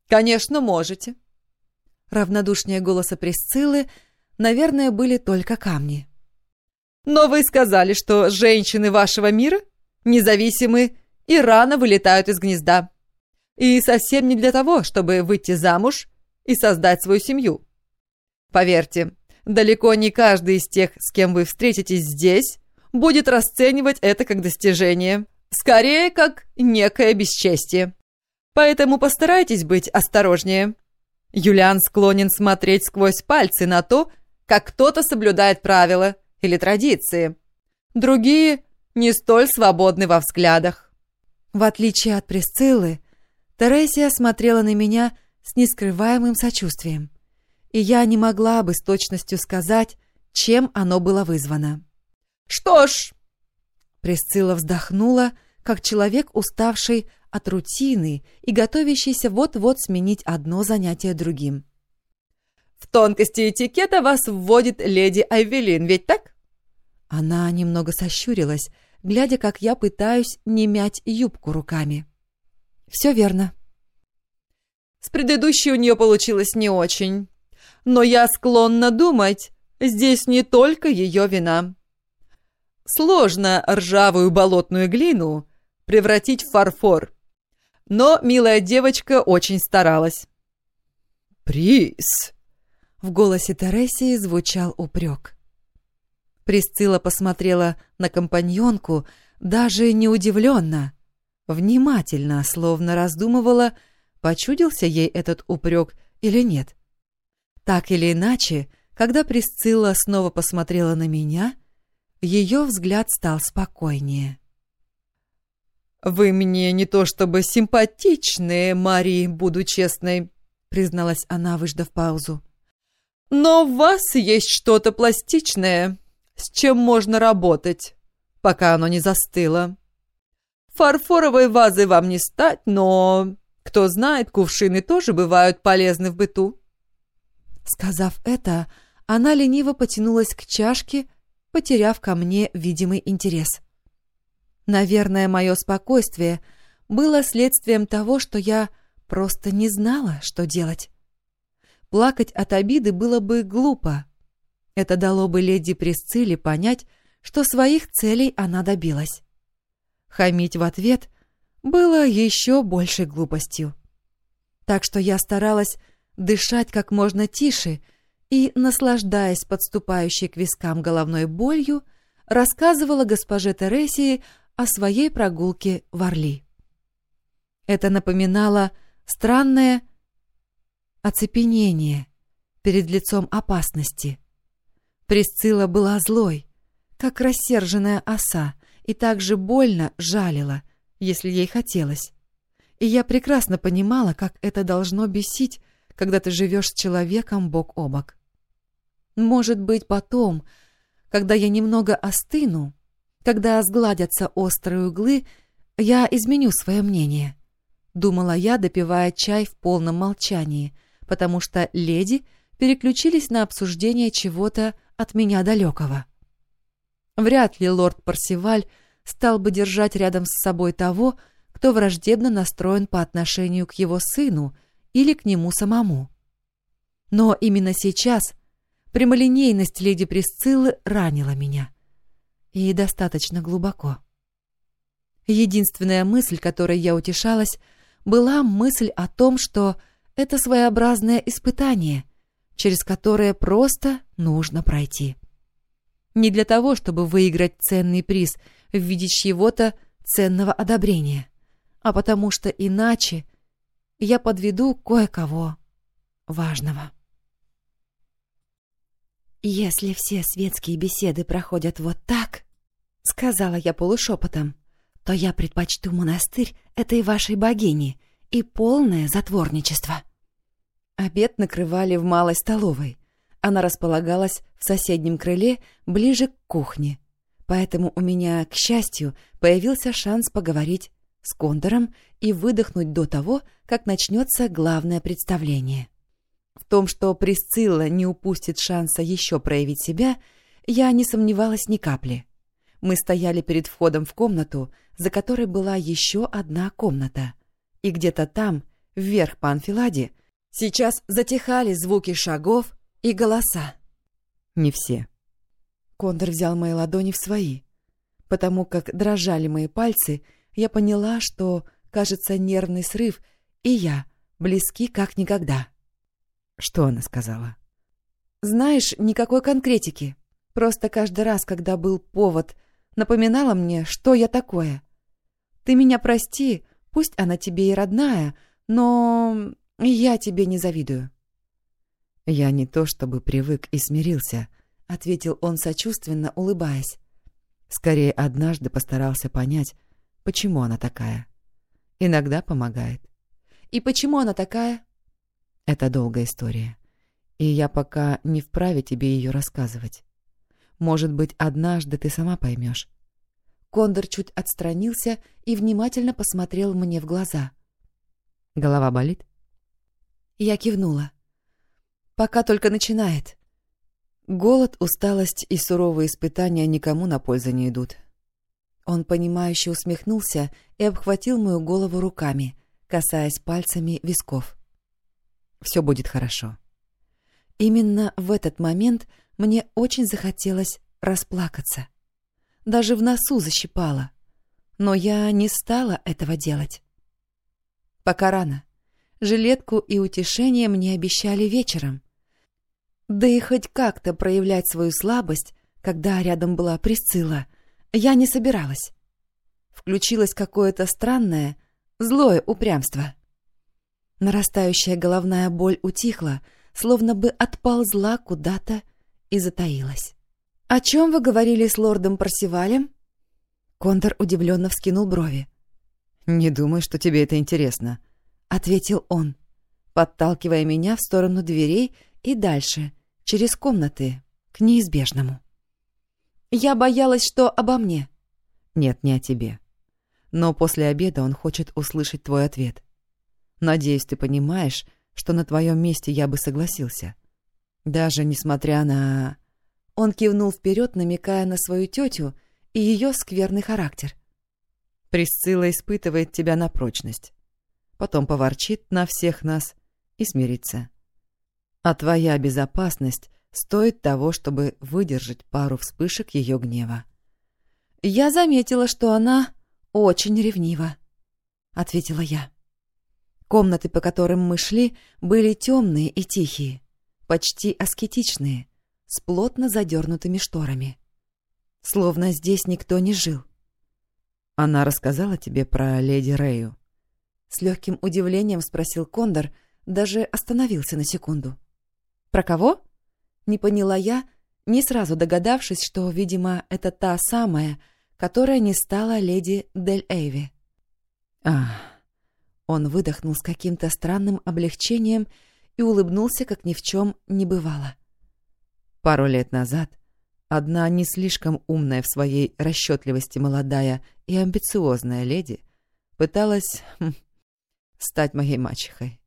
«Конечно, можете», равнодушнее голоса Присциллы, наверное, были только камни. «Но вы сказали, что женщины вашего мира независимы и рано вылетают из гнезда. И совсем не для того, чтобы выйти замуж и создать свою семью. Поверьте, далеко не каждый из тех, с кем вы встретитесь здесь, будет расценивать это как достижение. Скорее, как некое бесчестие. Поэтому постарайтесь быть осторожнее. Юлиан склонен смотреть сквозь пальцы на то, как кто-то соблюдает правила или традиции. Другие не столь свободны во взглядах. В отличие от Присциллы, Тересия смотрела на меня с нескрываемым сочувствием, и я не могла бы с точностью сказать, чем оно было вызвано. «Что ж...» Присцилла вздохнула, как человек, уставший от рутины и готовящийся вот-вот сменить одно занятие другим. «В тонкости этикета вас вводит леди Айвелин, ведь так?» Она немного сощурилась, глядя, как я пытаюсь не мять юбку руками. «Все верно». «С предыдущей у нее получилось не очень. Но я склонна думать, здесь не только ее вина. Сложно ржавую болотную глину превратить в фарфор. Но милая девочка очень старалась. «Приз!» В голосе Тересии звучал упрек. Присцилла посмотрела на компаньонку даже не удивленно, внимательно, словно раздумывала, почудился ей этот упрек или нет. Так или иначе, когда Присцилла снова посмотрела на меня, ее взгляд стал спокойнее. «Вы мне не то чтобы симпатичные, Мари, буду честной», — призналась она, выждав паузу. «Но в вас есть что-то пластичное, с чем можно работать, пока оно не застыло. Фарфоровой вазы вам не стать, но, кто знает, кувшины тоже бывают полезны в быту». Сказав это, она лениво потянулась к чашке, потеряв ко мне видимый интерес. Наверное, мое спокойствие было следствием того, что я просто не знала, что делать. Плакать от обиды было бы глупо. Это дало бы леди Присцилле понять, что своих целей она добилась. Хамить в ответ было еще большей глупостью. Так что я старалась дышать как можно тише и, наслаждаясь подступающей к вискам головной болью, рассказывала госпоже Тересии о своей прогулке в Орли. Это напоминало странное оцепенение перед лицом опасности. Присцилла была злой, как рассерженная оса, и так же больно жалила, если ей хотелось. И я прекрасно понимала, как это должно бесить, когда ты живешь с человеком бок о бок. Может быть, потом, когда я немного остыну, когда сгладятся острые углы, я изменю свое мнение. Думала я, допивая чай в полном молчании, потому что леди переключились на обсуждение чего-то от меня далекого. Вряд ли лорд Парсиваль стал бы держать рядом с собой того, кто враждебно настроен по отношению к его сыну или к нему самому. Но именно сейчас прямолинейность леди Присциллы ранила меня — и достаточно глубоко. Единственная мысль, которой я утешалась, была мысль о том, что это своеобразное испытание, через которое просто нужно пройти. Не для того, чтобы выиграть ценный приз в виде чьего-то ценного одобрения, а потому что иначе я подведу кое-кого важного. «Если все светские беседы проходят вот так, — сказала я полушепотом, — то я предпочту монастырь этой вашей богини и полное затворничество». Обед накрывали в малой столовой. Она располагалась в соседнем крыле, ближе к кухне. Поэтому у меня, к счастью, появился шанс поговорить с Кондором и выдохнуть до того, как начнется главное представление. В том, что Присцилла не упустит шанса еще проявить себя, я не сомневалась ни капли. Мы стояли перед входом в комнату, за которой была еще одна комната. И где-то там, вверх по анфиладе, сейчас затихали звуки шагов и голоса. Не все. Кондор взял мои ладони в свои. Потому как дрожали мои пальцы, я поняла, что, кажется, нервный срыв и я близки как никогда. Что она сказала? Знаешь, никакой конкретики. Просто каждый раз, когда был повод, напоминала мне, что я такое. Ты меня прости, пусть она тебе и родная, но я тебе не завидую. Я не то чтобы привык и смирился, ответил он сочувственно, улыбаясь. Скорее, однажды постарался понять, почему она такая. Иногда помогает. И почему она такая? Это долгая история. И я пока не вправе тебе ее рассказывать. Может быть, однажды ты сама поймешь. Кондор чуть отстранился и внимательно посмотрел мне в глаза. Голова болит? Я кивнула. Пока только начинает. Голод, усталость и суровые испытания никому на пользу не идут. Он, понимающе усмехнулся и обхватил мою голову руками, касаясь пальцами висков. «Все будет хорошо». Именно в этот момент мне очень захотелось расплакаться. Даже в носу защипало. Но я не стала этого делать. Пока рано. Жилетку и утешение мне обещали вечером. Да и хоть как-то проявлять свою слабость, когда рядом была Присцилла, я не собиралась. Включилось какое-то странное, злое упрямство. Нарастающая головная боль утихла, словно бы отползла куда-то и затаилась. «О чем вы говорили с лордом Парсивалем?» Контор удивленно вскинул брови. «Не думаю, что тебе это интересно», — ответил он, подталкивая меня в сторону дверей и дальше, через комнаты, к неизбежному. Я боялась, что обо мне. Нет, не о тебе. Но после обеда он хочет услышать твой ответ. Надеюсь, ты понимаешь, что на твоем месте я бы согласился. Даже несмотря на... Он кивнул вперед, намекая на свою тетю и ее скверный характер. Присцилла испытывает тебя на прочность. Потом поворчит на всех нас и смирится. А твоя безопасность стоит того, чтобы выдержать пару вспышек ее гнева. «Я заметила, что она очень ревнива», — ответила я. Комнаты, по которым мы шли, были темные и тихие, почти аскетичные, с плотно задернутыми шторами. Словно здесь никто не жил. «Она рассказала тебе про леди Рэю?» С легким удивлением спросил Кондор, даже остановился на секунду. «Про кого?» Не поняла я, не сразу догадавшись, что, видимо, это та самая, которая не стала леди Дель Эйви. «Ах!» Он выдохнул с каким-то странным облегчением и улыбнулся, как ни в чем не бывало. Пару лет назад одна не слишком умная в своей расчетливости молодая и амбициозная леди пыталась хм, стать моей мачехой.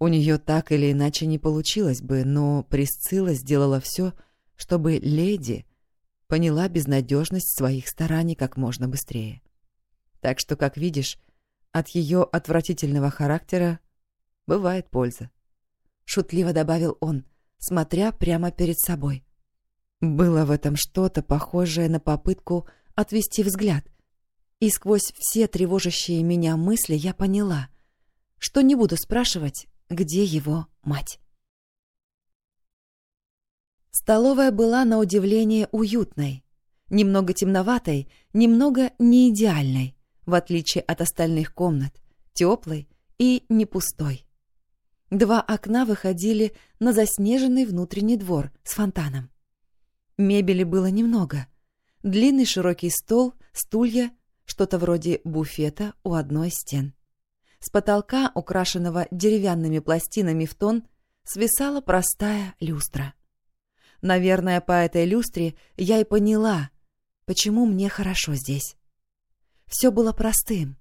У нее так или иначе не получилось бы, но Присцилла сделала все, чтобы леди поняла безнадежность своих стараний как можно быстрее. Так что, как видишь, от ее отвратительного характера бывает польза. Шутливо добавил он, смотря прямо перед собой. Было в этом что-то похожее на попытку отвести взгляд, и сквозь все тревожащие меня мысли я поняла, что не буду спрашивать, где его мать. Столовая была на удивление уютной, немного темноватой, немного неидеальной, в отличие от остальных комнат, теплой и не пустой. Два окна выходили на заснеженный внутренний двор с фонтаном. Мебели было немного. Длинный широкий стол, стулья, что-то вроде буфета у одной стен. С потолка, украшенного деревянными пластинами в тон, свисала простая люстра. Наверное, по этой люстре я и поняла, почему мне хорошо здесь. Все было простым,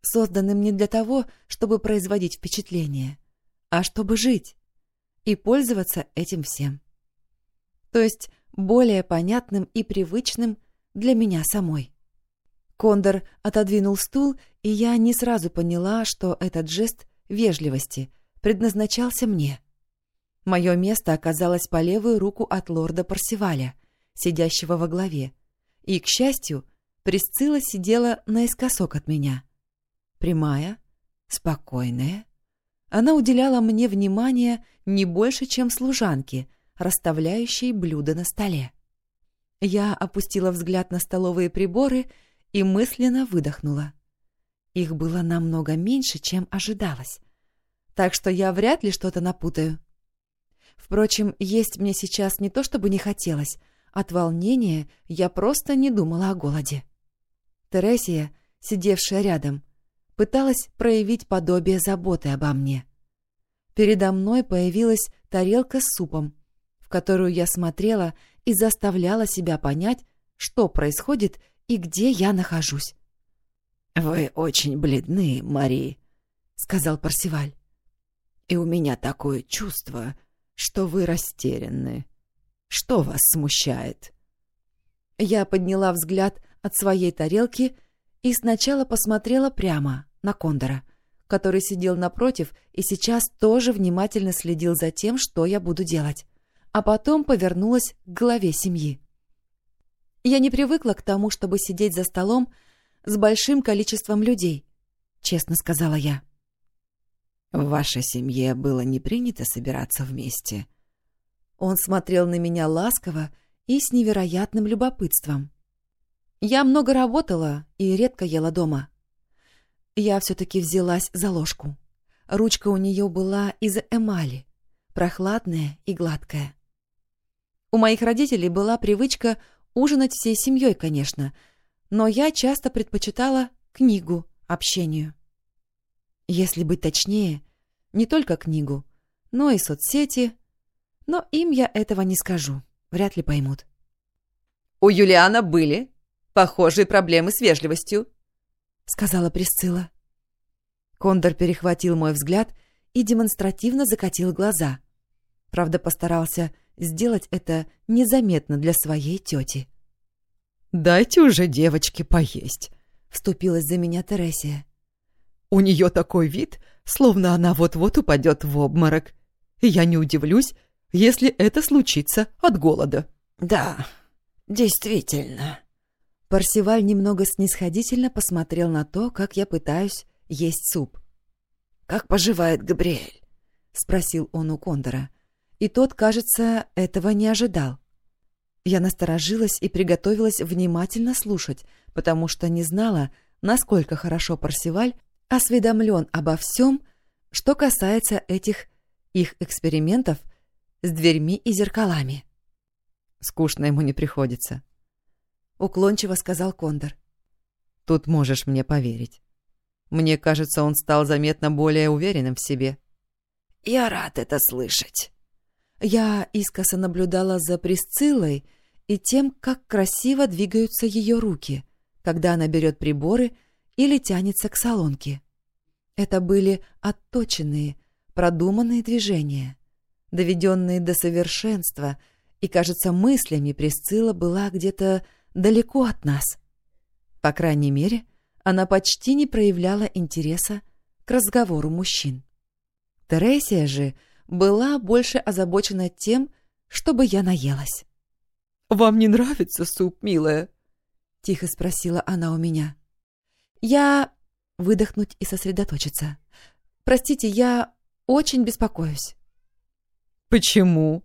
созданным не для того, чтобы производить впечатление, а чтобы жить и пользоваться этим всем. То есть более понятным и привычным для меня самой. Кондор отодвинул стул, и я не сразу поняла, что этот жест вежливости предназначался мне. Мое место оказалось по левую руку от лорда Парсиваля, сидящего во главе, и, к счастью, Присцилла сидела наискосок от меня. Прямая, спокойная. Она уделяла мне внимание не больше, чем служанке, расставляющей блюда на столе. Я опустила взгляд на столовые приборы и мысленно выдохнула. Их было намного меньше, чем ожидалось. Так что я вряд ли что-то напутаю. Впрочем, есть мне сейчас не то чтобы не хотелось. От волнения я просто не думала о голоде. Тересия, сидевшая рядом, пыталась проявить подобие заботы обо мне. Передо мной появилась тарелка с супом, в которую я смотрела и заставляла себя понять, что происходит и где я нахожусь. «Вы очень бледны, Мари», — сказал Парсиваль. «И у меня такое чувство, что вы растеряны. Что вас смущает?» Я подняла взгляд от своей тарелки и сначала посмотрела прямо на Кондора, который сидел напротив и сейчас тоже внимательно следил за тем, что я буду делать, а потом повернулась к главе семьи. Я не привыкла к тому, чтобы сидеть за столом с большим количеством людей, честно сказала я. В вашей семье было не принято собираться вместе. Он смотрел на меня ласково и с невероятным любопытством. Я много работала и редко ела дома. Я все-таки взялась за ложку. Ручка у нее была из эмали, прохладная и гладкая. У моих родителей была привычка ужинать всей семьей, конечно, но я часто предпочитала книгу общению. Если быть точнее, не только книгу, но и соцсети, но им я этого не скажу, вряд ли поймут. «У Юлиана были похожие проблемы с вежливостью», — сказала Присцилла. Кондор перехватил мой взгляд и демонстративно закатил глаза. Правда, постарался сделать это незаметно для своей тети. «Дайте уже девочке поесть», — вступилась за меня Тересия. «У нее такой вид, словно она вот-вот упадет в обморок. И я не удивлюсь, если это случится от голода». «Да, действительно». Парсиваль немного снисходительно посмотрел на то, как я пытаюсь есть суп. «Как поживает Габриэль?» — спросил он у Кондора. И тот, кажется, этого не ожидал. Я насторожилась и приготовилась внимательно слушать, потому что не знала, насколько хорошо Парсиваль осведомлен обо всем, что касается этих их экспериментов с дверьми и зеркалами. «Скучно ему не приходится», — уклончиво сказал Кондор. «Тут можешь мне поверить. Мне кажется, он стал заметно более уверенным в себе». «Я рад это слышать». Я искоса наблюдала за Присциллой и тем, как красиво двигаются ее руки, когда она берет приборы или тянется к салонке. Это были отточенные, продуманные движения, доведенные до совершенства, и, кажется, мыслями Присцилла была где-то далеко от нас. По крайней мере, она почти не проявляла интереса к разговору мужчин. Тересия же — была больше озабочена тем, чтобы я наелась. «Вам не нравится суп, милая?» — тихо спросила она у меня. «Я...» — выдохнуть и сосредоточиться. «Простите, я очень беспокоюсь». «Почему?»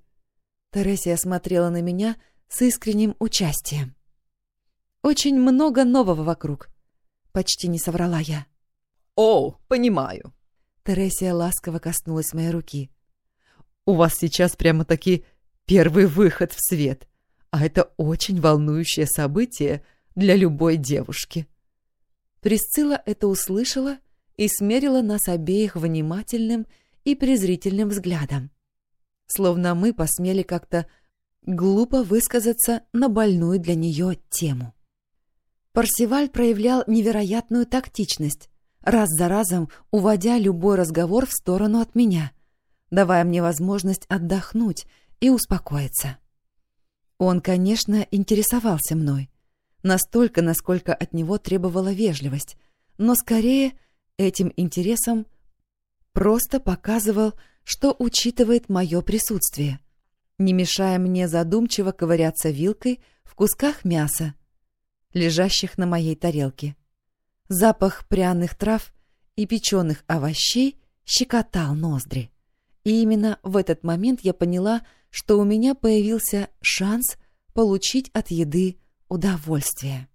Тересия смотрела на меня с искренним участием. «Очень много нового вокруг», — почти не соврала я. «О, понимаю». Тересия ласково коснулась моей руки. У вас сейчас прямо-таки первый выход в свет, а это очень волнующее событие для любой девушки». Присцилла это услышала и смерила нас обеих внимательным и презрительным взглядом. Словно мы посмели как-то глупо высказаться на больную для нее тему. Парсиваль проявлял невероятную тактичность, раз за разом уводя любой разговор в сторону от меня — давая мне возможность отдохнуть и успокоиться. Он, конечно, интересовался мной, настолько, насколько от него требовала вежливость, но скорее этим интересом просто показывал, что учитывает мое присутствие, не мешая мне задумчиво ковыряться вилкой в кусках мяса, лежащих на моей тарелке. Запах пряных трав и печеных овощей щекотал ноздри. И именно в этот момент я поняла, что у меня появился шанс получить от еды удовольствие.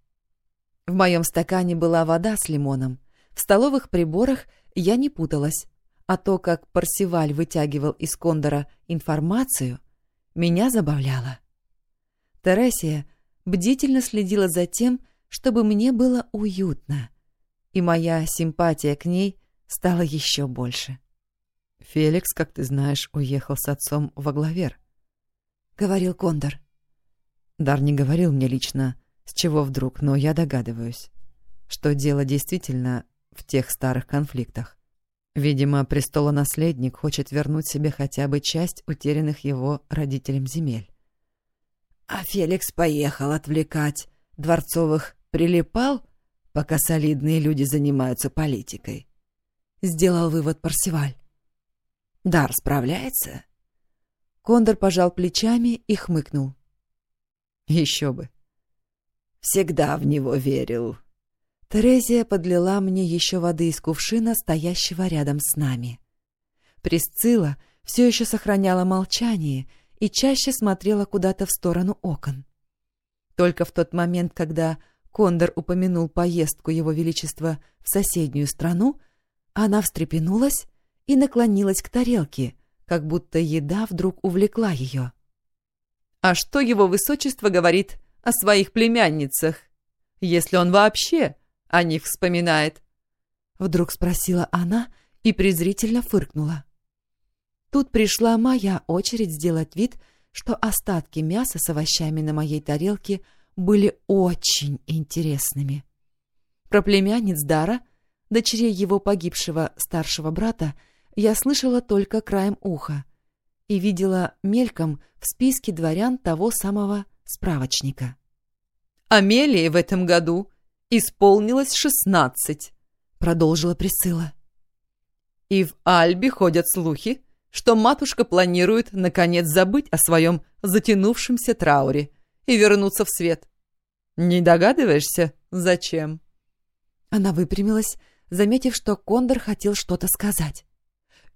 В моем стакане была вода с лимоном. В столовых приборах я не путалась, а то, как Парсиваль вытягивал из Кондора информацию, меня забавляло. Тересия бдительно следила за тем, чтобы мне было уютно, и моя симпатия к ней стала еще больше. «Феликс, как ты знаешь, уехал с отцом во Главер», — говорил Кондор. Дар не говорил мне лично, с чего вдруг, но я догадываюсь, что дело действительно в тех старых конфликтах. Видимо, престолонаследник хочет вернуть себе хотя бы часть утерянных его родителям земель. А Феликс поехал отвлекать дворцовых прилипал, пока солидные люди занимаются политикой. Сделал вывод Парсиваль. Дар справляется? Кондор пожал плечами и хмыкнул. Еще бы. Всегда в него верил. Терезия подлила мне еще воды из кувшина, стоящего рядом с нами. Присцилла все еще сохраняла молчание и чаще смотрела куда-то в сторону окон. Только в тот момент, когда Кондор упомянул поездку Его Величества в соседнюю страну, она встрепенулась и наклонилась к тарелке, как будто еда вдруг увлекла ее. «А что Его Высочество говорит о своих племянницах, если он вообще о них вспоминает?» Вдруг спросила она и презрительно фыркнула. Тут пришла моя очередь сделать вид, что остатки мяса с овощами на моей тарелке были очень интересными. Про племянниц Дара, дочерей его погибшего старшего брата, я слышала только краем уха и видела мельком в списке дворян того самого справочника. «Амелии в этом году исполнилось шестнадцать», — продолжила Присыла. «И в Альбе ходят слухи, что матушка планирует, наконец, забыть о своем затянувшемся трауре и вернуться в свет. Не догадываешься, зачем?» Она выпрямилась, заметив, что Кондор хотел что-то сказать.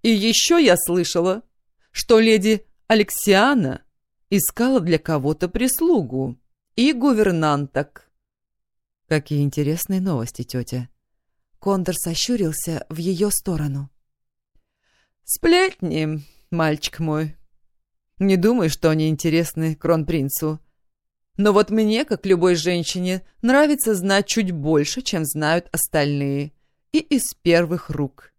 «И еще я слышала, что леди Алексиана искала для кого-то прислугу и гувернанток». «Какие интересные новости, тетя!» Кондор сощурился в ее сторону. «Сплетни, мальчик мой. Не думаю, что они интересны кронпринцу. Но вот мне, как любой женщине, нравится знать чуть больше, чем знают остальные. И из первых рук».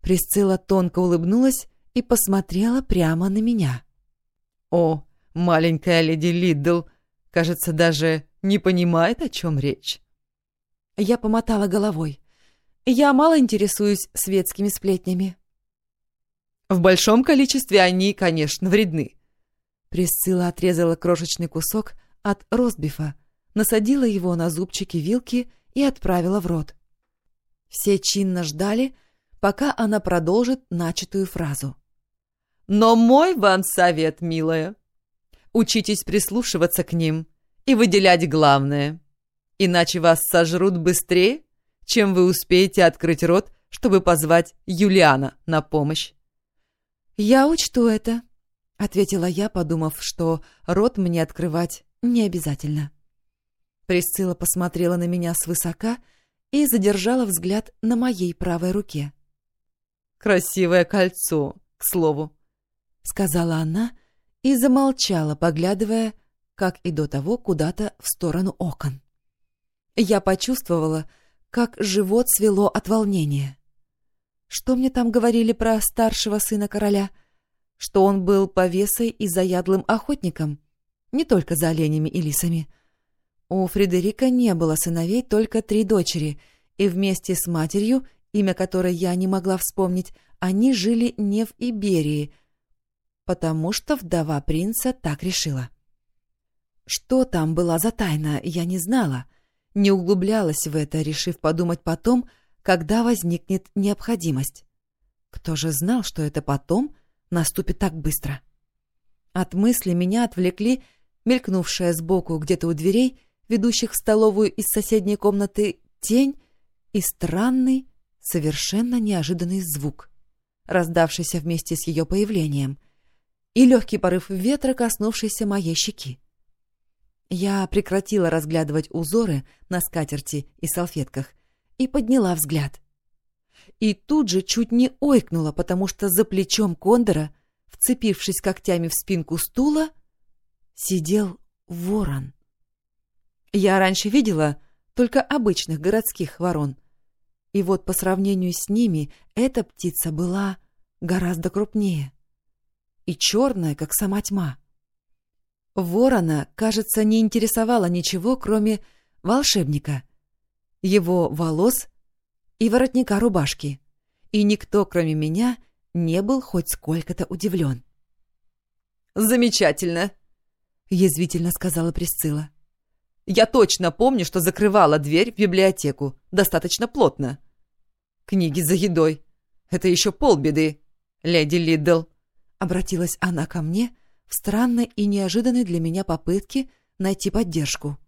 Присцилла тонко улыбнулась и посмотрела прямо на меня. «О, маленькая леди Лидл, кажется, даже не понимает, о чем речь». Я помотала головой. Я мало интересуюсь светскими сплетнями. В большом количестве они, конечно, вредны. Присцилла отрезала крошечный кусок от ростбифа, насадила его на зубчики вилки и отправила в рот. Все чинно ждали, пока она продолжит начатую фразу. «Но мой вам совет, милая, учитесь прислушиваться к ним и выделять главное, иначе вас сожрут быстрее, чем вы успеете открыть рот, чтобы позвать Юлиана на помощь. «Я учту это», — ответила я, подумав, что рот мне открывать не обязательно. Присцилла посмотрела на меня свысока и задержала взгляд на моей правой руке. «Красивое кольцо, к слову», — сказала она и замолчала, поглядывая, как и до того, куда-то в сторону окон. Я почувствовала, как живот свело от волнения. Что мне там говорили про старшего сына короля? Что он был повесой и заядлым охотником, не только за оленями и лисами. У Фредерика не было сыновей, только три дочери, и вместе с матерью, имя которой я не могла вспомнить, они жили не в Иберии, потому что вдова принца так решила. Что там была за тайна, я не знала, не углублялась в это, решив подумать потом — когда возникнет необходимость. Кто же знал, что это потом наступит так быстро? От мысли меня отвлекли мелькнувшая сбоку где-то у дверей, ведущих в столовую из соседней комнаты, тень и странный, совершенно неожиданный звук, раздавшийся вместе с ее появлением, и легкий порыв ветра, коснувшийся моей щеки. Я прекратила разглядывать узоры на скатерти и салфетках и подняла взгляд. И тут же чуть не ойкнула, потому что за плечом кондора, вцепившись когтями в спинку стула, сидел ворон. Я раньше видела только обычных городских ворон. И вот по сравнению с ними эта птица была гораздо крупнее. И черная, как сама тьма. Ворона, кажется, не интересовало ничего, кроме волшебника, его волос и воротника рубашки. И никто, кроме меня, не был хоть сколько-то удивлен. «Замечательно!» — язвительно сказала Присцилла. Я точно помню, что закрывала дверь в библиотеку достаточно плотно. Книги за едой. Это еще полбеды, леди Лиддл. Обратилась она ко мне в странной и неожиданной для меня попытке найти поддержку.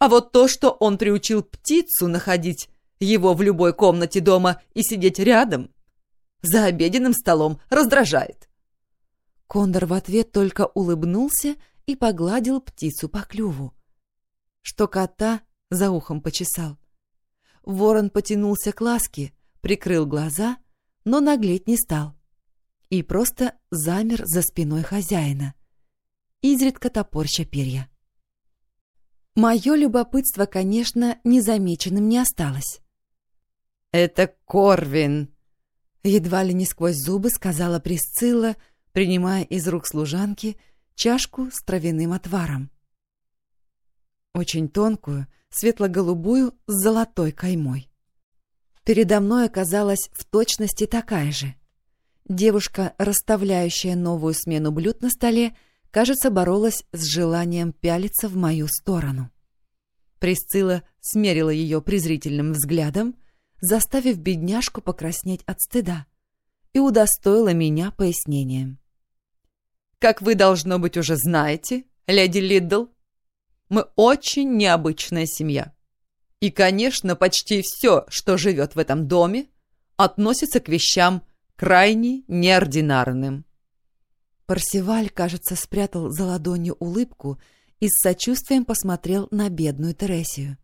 А вот то, что он приучил птицу находить его в любой комнате дома и сидеть рядом, за обеденным столом, раздражает. Кондор в ответ только улыбнулся и погладил птицу по клюву что кота за ухом почесал. Ворон потянулся к ласке, прикрыл глаза, но наглеть не стал. И просто замер за спиной хозяина, изредка топорща перья. Мое любопытство, конечно, незамеченным не осталось. «Это Корвин!» Едва ли не сквозь зубы сказала Присцилла, принимая из рук служанки чашку с травяным отваром очень тонкую, светло-голубую с золотой каймой. Передо мной оказалась в точности такая же. Девушка, расставляющая новую смену блюд на столе, кажется, боролась с желанием пялиться в мою сторону. Присцилла смерила ее презрительным взглядом, заставив бедняжку покраснеть от стыда, и удостоила меня пояснением. «Как вы, должно быть, уже знаете, леди Лиддл, мы очень необычная семья. И, конечно, почти все, что живет в этом доме, относится к вещам крайне неординарным. Парсиваль, кажется, спрятал за ладонью улыбку и с сочувствием посмотрел на бедную Тересию.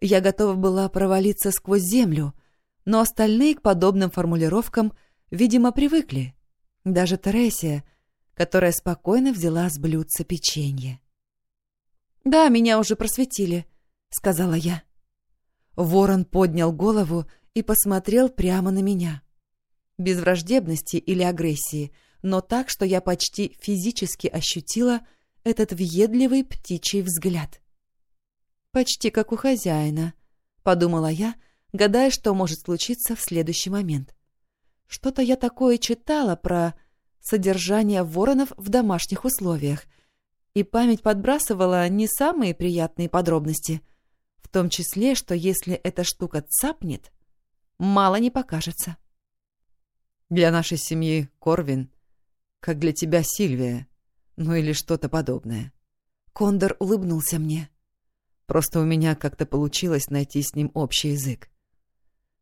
Я готова была провалиться сквозь землю, но остальные к подобным формулировкам, видимо, привыкли. Даже Тересия, которая спокойно взяла с блюдца печенье. «Да, меня уже просветили», — сказала я. Ворон поднял голову и посмотрел прямо на меня. Без враждебности или агрессии, но так, что я почти физически ощутила этот въедливый птичий взгляд. «Почти как у хозяина», — подумала я, гадая, что может случиться в следующий момент. Что-то я такое читала про содержание воронов в домашних условиях — и память подбрасывала не самые приятные подробности, в том числе, что если эта штука цапнет, мало не покажется. Для нашей семьи Корвин, как для тебя Сильвия, ну или что-то подобное. Кондор улыбнулся мне. Просто у меня как-то получилось найти с ним общий язык.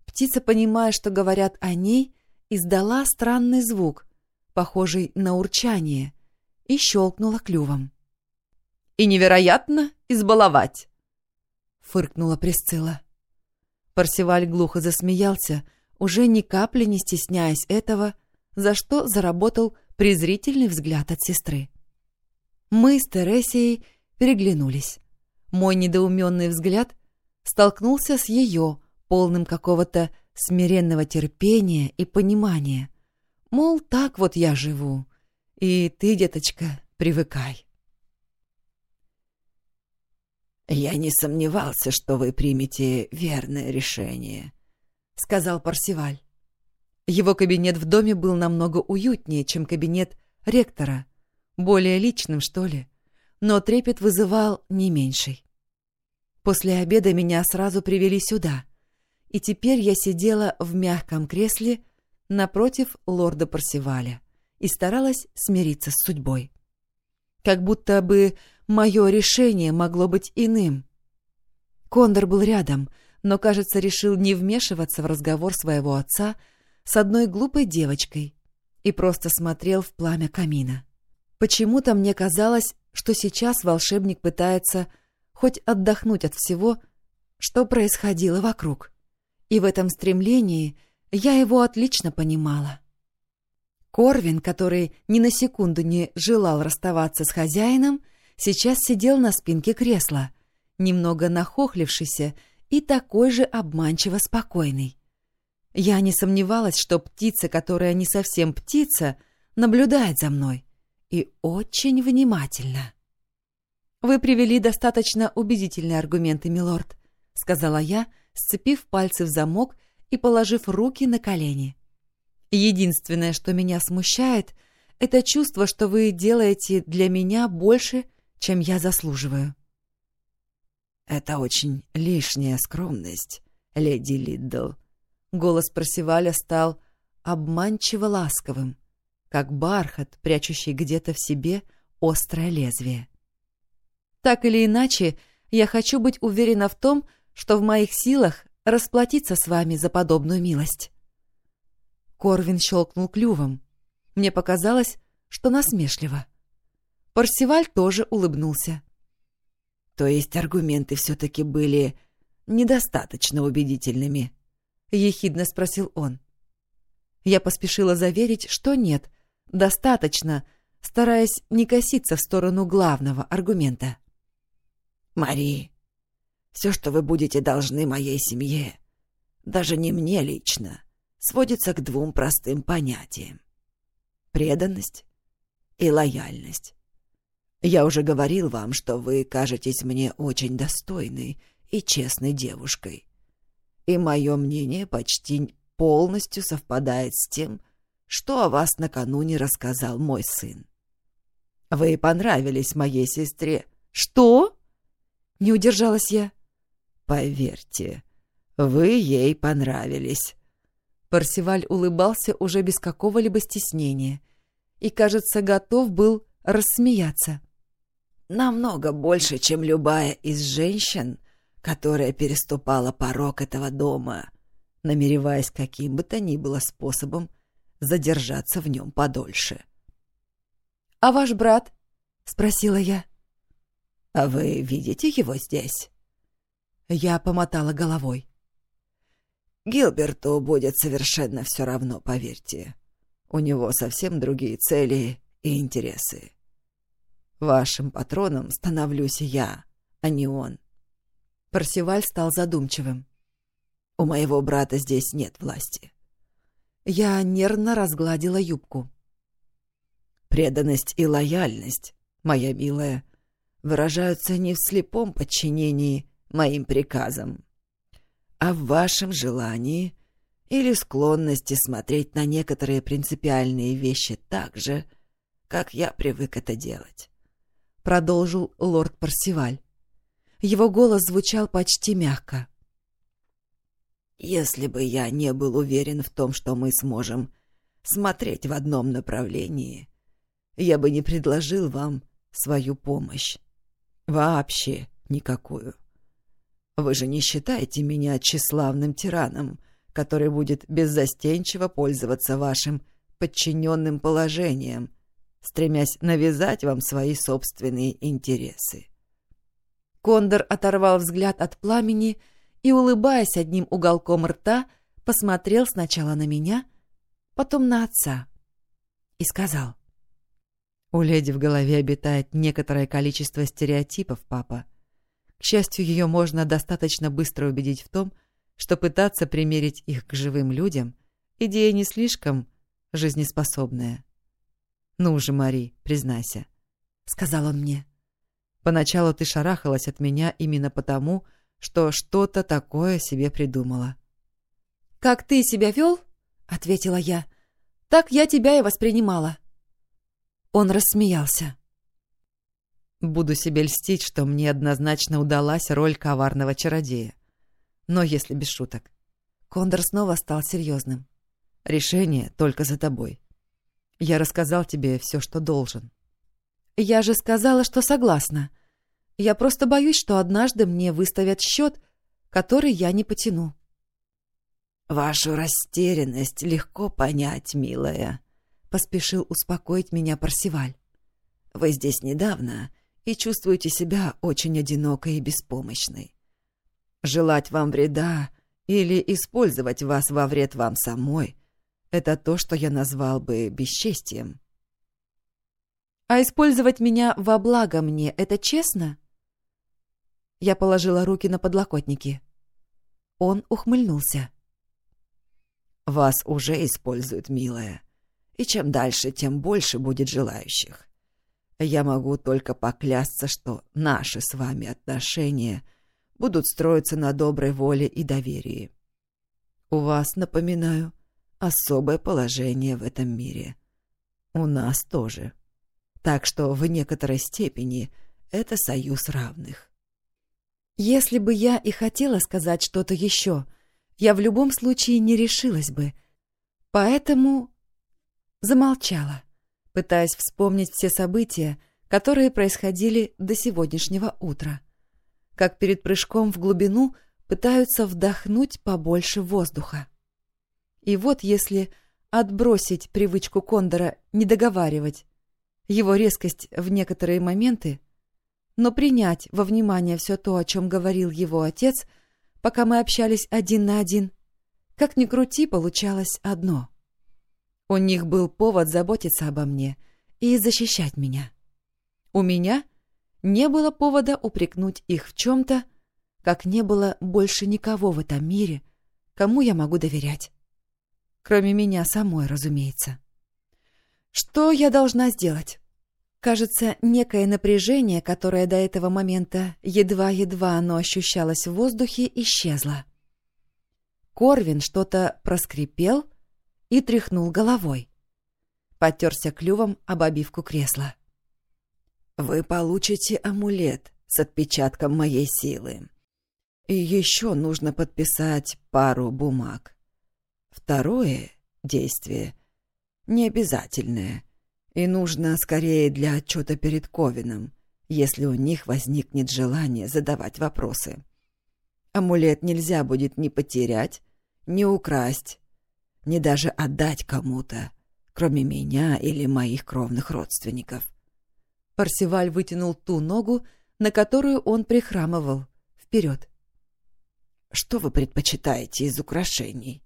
Птица, понимая, что говорят о ней, издала странный звук, похожий на урчание, и щелкнула клювом и невероятно избаловать!» — фыркнула Присцилла. Парсиваль глухо засмеялся, уже ни капли не стесняясь этого, за что заработал презрительный взгляд от сестры. Мы с Тересией переглянулись. Мой недоуменный взгляд столкнулся с ее, полным какого-то смиренного терпения и понимания. Мол, так вот я живу, и ты, деточка, привыкай. «Я не сомневался, что вы примете верное решение», — сказал Парсиваль. Его кабинет в доме был намного уютнее, чем кабинет ректора, более личным, что ли, но трепет вызывал не меньший. После обеда меня сразу привели сюда, и теперь я сидела в мягком кресле напротив лорда Парсиваля и старалась смириться с судьбой. Как будто бы Мое решение могло быть иным. Кондор был рядом, но, кажется, решил не вмешиваться в разговор своего отца с одной глупой девочкой и просто смотрел в пламя камина. Почему-то мне казалось, что сейчас волшебник пытается хоть отдохнуть от всего, что происходило вокруг. И в этом стремлении я его отлично понимала. Корвин, который ни на секунду не желал расставаться с хозяином, сейчас сидел на спинке кресла, немного нахохлившийся и такой же обманчиво спокойный. Я не сомневалась, что птица, которая не совсем птица, наблюдает за мной. И очень внимательно. «Вы привели достаточно убедительные аргументы, милорд», — сказала я, сцепив пальцы в замок и положив руки на колени. «Единственное, что меня смущает, это чувство, что вы делаете для меня больше, чем я заслуживаю». «Это очень лишняя скромность, леди Лиддл». Голос Парсиваля стал обманчиво ласковым, как бархат, прячущий где-то в себе острое лезвие. Так или иначе, я хочу быть уверена в том, что в моих силах расплатиться с вами за подобную милость. Корвин щелкнул клювом. Мне показалось, что насмешливо. Парсиваль тоже улыбнулся. То есть аргументы все-таки были недостаточно убедительными? Ехидно спросил он. Я поспешила заверить, что нет, достаточно, стараясь не коситься в сторону главного аргумента. «Мари, все, что вы будете должны моей семье, даже не мне лично, сводится к двум простым понятиям. Преданность и лояльность. Я уже говорил вам, что вы кажетесь мне очень достойной и честной девушкой. И мое мнение почти полностью совпадает с тем, что о вас накануне рассказал мой сын. Вы понравились моей сестре. Что? Не удержалась я. Поверьте, вы ей понравились. Парсиваль улыбался уже без какого-либо стеснения и, кажется, готов был рассмеяться намного больше, чем любая из женщин, которая переступала порог этого дома, намереваясь каким бы то ни было способом задержаться в нем подольше. — А ваш брат? — спросила я. — А вы видите его здесь? Я помотала головой. — Гилберту будет совершенно все равно, поверьте. У него совсем другие цели и интересы. Вашим патроном становлюсь я, а не он. Парсиваль стал задумчивым. У моего брата здесь нет власти. Я нервно разгладила юбку. Преданность и лояльность, моя милая, выражаются не в слепом подчинении моим приказам, а в вашем желании или склонности смотреть на некоторые принципиальные вещи так же, как я привык это делать продолжил лорд Парсиваль. Его голос звучал почти мягко. «Если бы я не был уверен в том, что мы сможем смотреть в одном направлении, я бы не предложил вам свою помощь. Вообще никакую. Вы же не считаете меня тщеславным тираном, который будет беззастенчиво пользоваться вашим подчиненным положением, стремясь навязать вам свои собственные интересы. Кондор оторвал взгляд от пламени и, улыбаясь одним уголком рта, посмотрел сначала на меня, потом на отца и сказал. «У леди в голове обитает некоторое количество стереотипов, папа. К счастью, ее можно достаточно быстро убедить в том, что пытаться примерить их к живым людям — идея не слишком жизнеспособная. «Ну же, Мари, признайся», — сказал он мне. «Поначалу ты шарахалась от меня именно потому, что что-то такое себе придумала». «Как ты себя вел?» — ответила я. «Так я тебя и воспринимала». Он рассмеялся. «Буду себе льстить, что мне однозначно удалась роль коварного чародея. Но если без шуток». Кондор снова стал серьезным. «Решение только за тобой. Я рассказал тебе все, что должен. Я же сказала, что согласна. Я просто боюсь, что однажды мне выставят счет, который я не потяну. «Вашу растерянность легко понять, милая», — поспешил успокоить меня Парсиваль. «Вы здесь недавно и чувствуете себя очень одинокой и беспомощной. Желать вам вреда или использовать вас во вред вам самой — это то, что я назвал бы бесчестием». «А использовать меня во благо мне — это честно?» Я положила руки на подлокотники. Он ухмыльнулся. Вас уже используют, милая. И чем дальше, тем больше будет желающих. Я могу только поклясться, что наши с вами отношения будут строиться на доброй воле и доверии. У вас, напоминаю, особое положение в этом мире. У нас тоже. Так что в некоторой степени это союз равных. Если бы я и хотела сказать что-то еще, я в любом случае не решилась бы. Поэтому замолчала, пытаясь вспомнить все события, которые происходили до сегодняшнего утра. Как перед прыжком в глубину пытаются вдохнуть побольше воздуха. И вот если отбросить привычку Кондора не договаривать, его резкость в некоторые моменты, но принять во внимание все то, о чем говорил его отец — пока мы общались один на один, как ни крути, получалось одно. У них был повод заботиться обо мне и защищать меня. У меня не было повода упрекнуть их в чем-то, как не было больше никого в этом мире, кому я могу доверять. Кроме меня самой, разумеется. Что я должна сделать? Кажется, некое напряжение, которое до этого момента едва-едва оно ощущалось в воздухе, исчезло. Корвин что-то проскрипел и тряхнул головой. Потерся клювом об обивку кресла. «Вы получите амулет с отпечатком моей силы. И еще нужно подписать пару бумаг. Второе действие необязательное — и нужно скорее для отчета перед Ковином, если у них возникнет желание задавать вопросы. Амулет нельзя будет ни потерять, ни украсть, ни даже отдать кому-то, кроме меня или моих кровных родственников. Парсиваль вытянул ту ногу, на которую он прихрамывал, вперед. «Что вы предпочитаете из украшений?»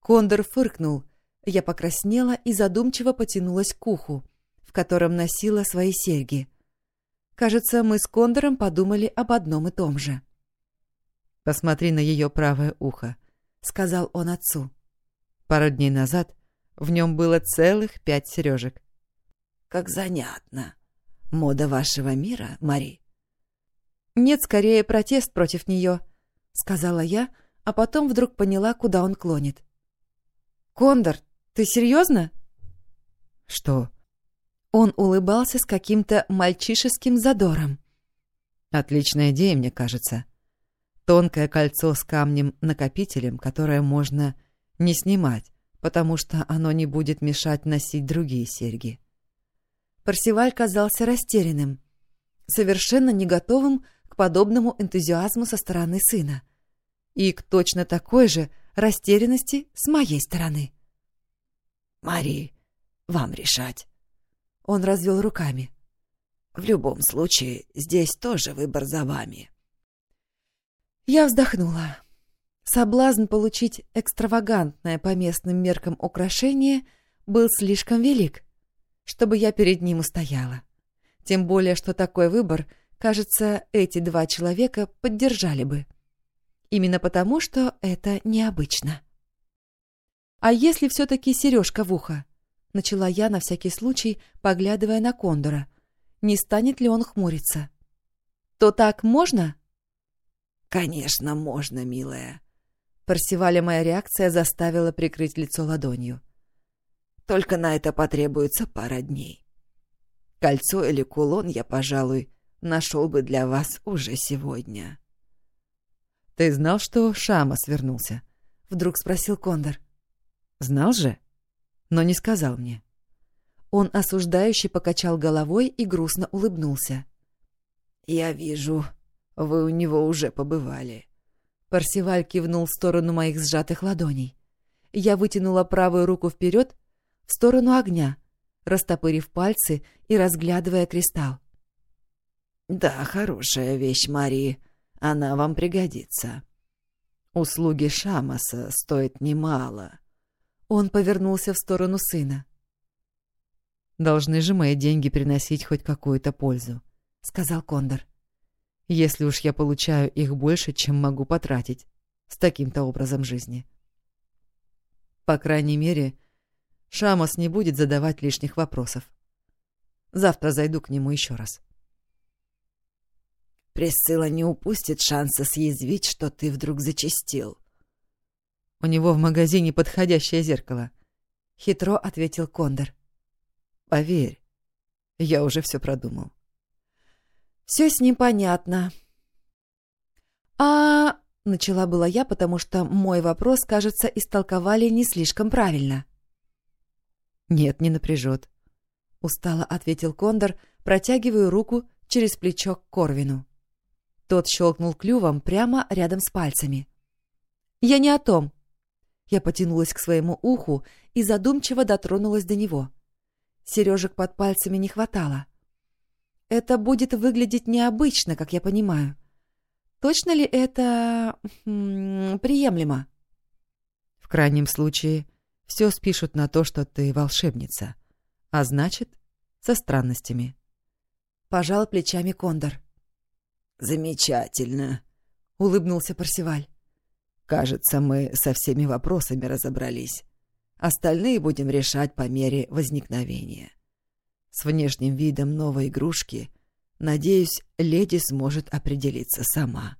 Кондор фыркнул, я покраснела и задумчиво потянулась к уху, в котором носила свои серьги. Кажется, мы с Кондором подумали об одном и том же. «Посмотри на ее правое ухо», — сказал он отцу. Пару дней назад в нем было целых пять сережек. «Как занятно. Мода вашего мира, Мари?» «Нет, скорее протест против нее», — сказала я, а потом вдруг поняла, куда он клонит. «Кондор, ты серьезно? Что? Он улыбался с каким-то мальчишеским задором. Отличная идея, мне кажется. Тонкое кольцо с камнем-накопителем, которое можно не снимать, потому что оно не будет мешать носить другие серьги. Парсиваль казался растерянным, совершенно не готовым к подобному энтузиазму со стороны сына. И к точно такой же растерянности с моей стороны. Мари, вам решать. Он развел руками. В любом случае, здесь тоже выбор за вами. Я вздохнула. Соблазн получить экстравагантное по местным меркам украшение был слишком велик, чтобы я перед ним устояла. Тем более, что такой выбор, кажется, эти два человека поддержали бы. Именно потому, что это необычно. «А если все-таки сережка в ухо?» — начала я на всякий случай, поглядывая на Кондора. «Не станет ли он хмуриться?» «То так можно?» «Конечно, можно, милая». Парсиваля моя реакция заставила прикрыть лицо ладонью. «Только на это потребуется пара дней. Кольцо или кулон я, пожалуй, нашел бы для вас уже сегодня». «Ты знал, что Шама свернулся?» — вдруг спросил Кондор. Знал же, но не сказал мне. Он осуждающе покачал головой и грустно улыбнулся. «Я вижу, вы у него уже побывали. Парсиваль кивнул в сторону моих сжатых ладоней. Я вытянула правую руку вперед, в сторону огня, растопырив пальцы и разглядывая кристалл. «Да, хорошая вещь, Мари. Она вам пригодится. Услуги Шамаса стоят немало». Он повернулся в сторону сына. «Должны же мои деньги приносить хоть какую-то пользу», — сказал Кондор. «Если уж я получаю их больше, чем могу потратить с таким-то образом жизни». По крайней мере, Шамос не будет задавать лишних вопросов. Завтра зайду к нему еще раз. Присцилла не упустит шанса съязвить, что ты вдруг зачастил. У него в магазине подходящее зеркало. Хитро ответил Кондор. Поверь, я уже все продумал. Все с ним понятно. А Начала была я, потому что мой вопрос, кажется, истолковали не слишком правильно. «Нет, не напряжет», — устало ответил Кондор, протягивая руку через плечо к Корвину. Тот щелкнул клювом прямо рядом с пальцами. «Я не о том». Я потянулась к своему уху и задумчиво дотронулась до него. Сережек под пальцами не хватало. Это будет выглядеть необычно, как я понимаю. Точно ли это приемлемо? В крайнем случае, все спишут на то, что ты волшебница. А значит, со странностями. Пожал плечами Кондор. «Замечательно», — улыбнулся Парсиваль. «Кажется, мы со всеми вопросами разобрались. Остальные будем решать по мере возникновения. С внешним видом новой игрушки Надеюсь, леди сможет определиться сама.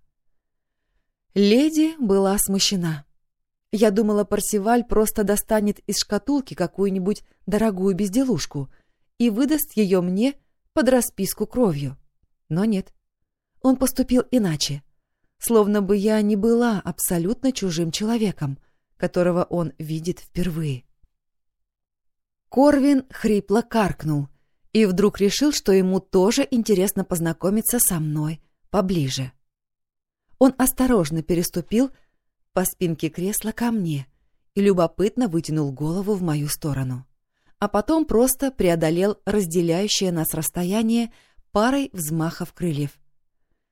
Леди была смущена. Я думала, Парсиваль просто достанет из шкатулки какую-нибудь дорогую безделушку и выдаст ее мне под расписку кровью. Но нет. Он поступил иначе. Словно бы я не была абсолютно чужим человеком, которого он видит впервые. Корвин хрипло каркнул — и вдруг решил, что ему тоже интересно познакомиться со мной поближе. Он осторожно переступил по спинке кресла ко мне и любопытно вытянул голову в мою сторону, а потом просто преодолел разделяющее нас расстояние парой взмахов крыльев.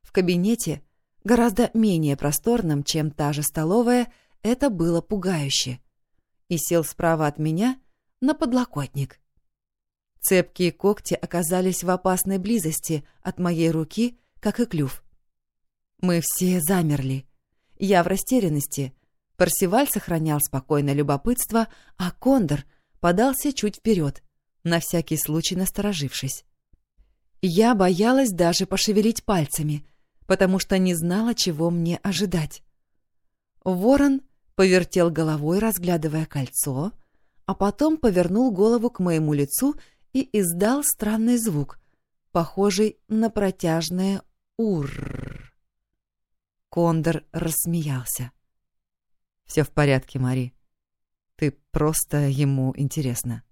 В кабинете, гораздо менее просторном, чем та же столовая, это было пугающе. И сел справа от меня на подлокотник. Цепкие когти оказались в опасной близости от моей руки, как и клюв. Мы все замерли. Я в растерянности. Парсиваль сохранял спокойное любопытство, а Кондор подался чуть вперед, на всякий случай насторожившись. Я боялась даже пошевелить пальцами, потому что не знала, чего мне ожидать. Ворон повертел головой, разглядывая кольцо, а потом повернул голову к моему лицу и издал странный звук, похожий на протяжное «ур». Кондор рассмеялся. «Все в порядке, Мари. Ты просто ему интересна».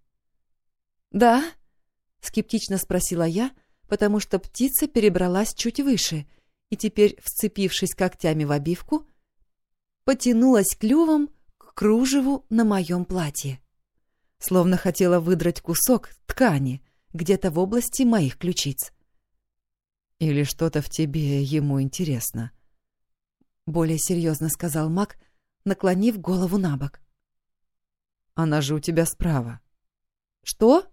«Да?» — скептично спросила я, потому что птица перебралась чуть выше и теперь, вцепившись когтями в обивку, потянулась клювом к кружеву на моем платье словно хотела выдрать кусок ткани где-то в области моих ключиц. «Или что-то в тебе ему интересно?» Более серьезно сказал маг, наклонив голову на бок. «Она же у тебя справа». «Что?»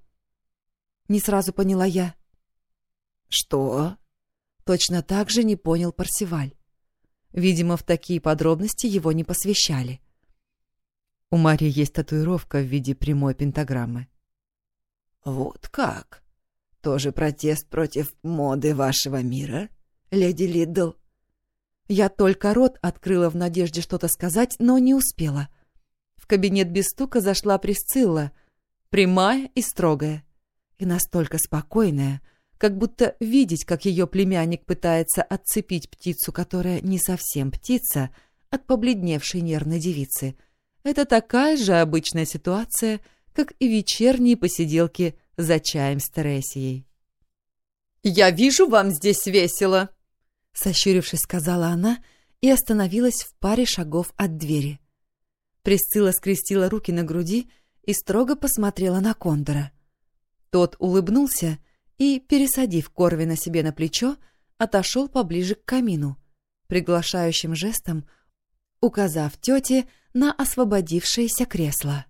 Не сразу поняла я. «Что?» Точно так же не понял Парсиваль. Видимо, в такие подробности его не посвящали. У Марии есть татуировка в виде прямой пентаграммы. «Вот как? Тоже протест против моды вашего мира, леди Лидл?» Я только рот открыла в надежде что-то сказать, но не успела. В кабинет без стука зашла Присцилла, прямая и строгая, и настолько спокойная, как будто видеть, как ее племянник пытается отцепить птицу, которая не совсем птица, от побледневшей нервной девицы — это такая же обычная ситуация, как и вечерние посиделки за чаем с Тересией. «Я вижу, вам здесь весело!» Сощурившись, сказала она и остановилась в паре шагов от двери. Присцилла скрестила руки на груди и строго посмотрела на Кондора. Тот улыбнулся и, пересадив Корвина себе на плечо, отошел поближе к камину, приглашающим жестом, указав тете на освободившееся кресло.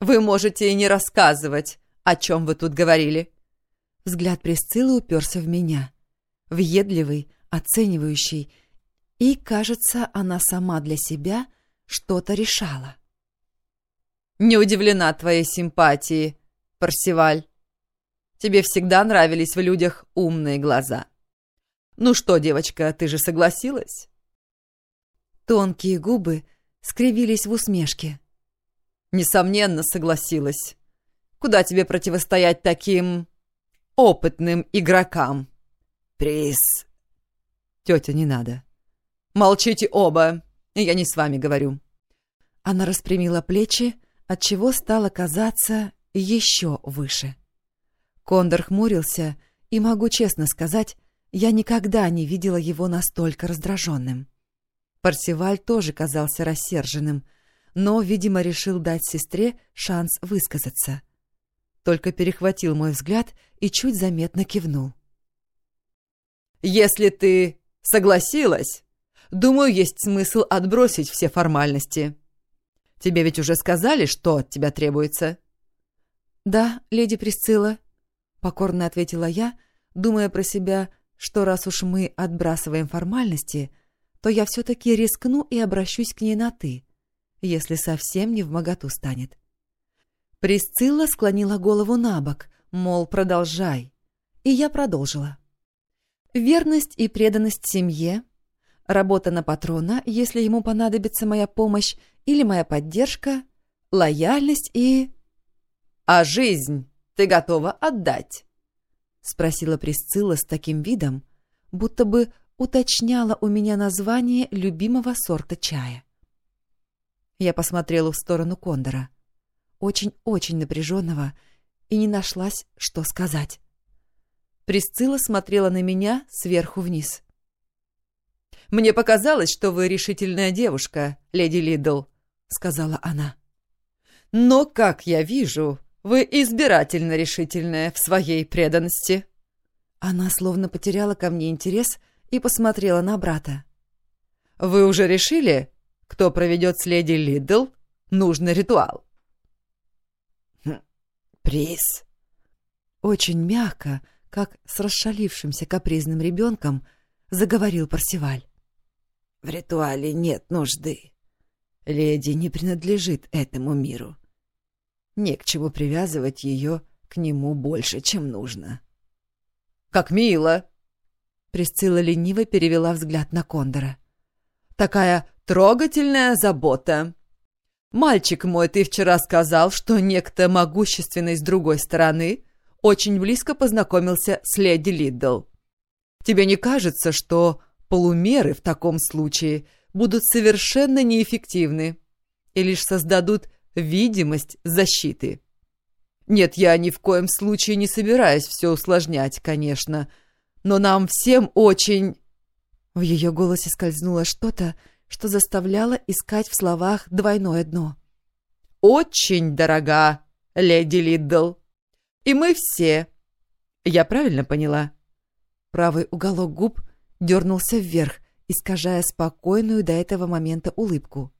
«Вы можете и не рассказывать, о чем вы тут говорили». Взгляд Присциллы уперся в меня. Въедливый, оценивающий, и, кажется, она сама для себя что-то решала. «Не удивлена твоей симпатии, Парсиваль. Тебе всегда нравились в людях умные глаза. Ну что, девочка, ты же согласилась?» Тонкие губы скривились в усмешке. «Несомненно, согласилась. Куда тебе противостоять таким опытным игрокам?» «Приз!» «Тетя, не надо. Молчите оба, я не с вами говорю». Она распрямила плечи, отчего стало казаться еще выше. Кондор хмурился, и, могу честно сказать, я никогда не видела его настолько раздраженным. Парсиваль тоже казался рассерженным, но, видимо, решил дать сестре шанс высказаться. Только перехватил мой взгляд и чуть заметно кивнул. «Если ты согласилась, думаю, есть смысл отбросить все формальности. Тебе ведь уже сказали, что от тебя требуется?» «Да, леди Присцилла», — покорно ответила я, думая про себя, что раз уж мы отбрасываем формальности, то я все-таки рискну и обращусь к ней на «ты», если совсем не в моготу станет. Присцилла склонила голову на бок, мол, продолжай. И я продолжила. Верность и преданность семье, работа на патрона, если ему понадобится моя помощь или моя поддержка, лояльность и... «А жизнь ты готова отдать?» — спросила Присцилла с таким видом, будто бы уточняла у меня название любимого сорта чая. Я посмотрела в сторону Кондора, очень-очень напряженного, и не нашлась, что сказать. Присцилла смотрела на меня сверху вниз. «Мне показалось, что вы решительная девушка, леди Лидл», — сказала она. «Но, как я вижу, вы избирательно решительная в своей преданности». Она словно потеряла ко мне интерес и посмотрела на брата. «Вы уже решили, кто проведет с леди Лидл нужный ритуал?» хм, «Приз». Очень мягко, как с расшалившимся капризным ребенком, заговорил Парсиваль. «В ритуале нет нужды. Леди не принадлежит этому миру. Не к чему привязывать ее к нему больше, чем нужно». «Как мило!» Присцилла лениво перевела взгляд на Кондора. «Такая трогательная забота!» «Мальчик мой, ты вчера сказал, что некто могущественный с другой стороны очень близко познакомился с леди Лиддл. Тебе не кажется, что полумеры в таком случае будут совершенно неэффективны и лишь создадут видимость защиты? Нет, я ни в коем случае не собираюсь все усложнять, конечно, но нам всем очень...» В ее голосе скользнуло что-то, что заставляло искать в словах двойное дно. «Очень дорога, леди Лиддл!» И мы все. Я правильно поняла? Правый уголок губ дернулся вверх, искажая спокойную до этого момента улыбку.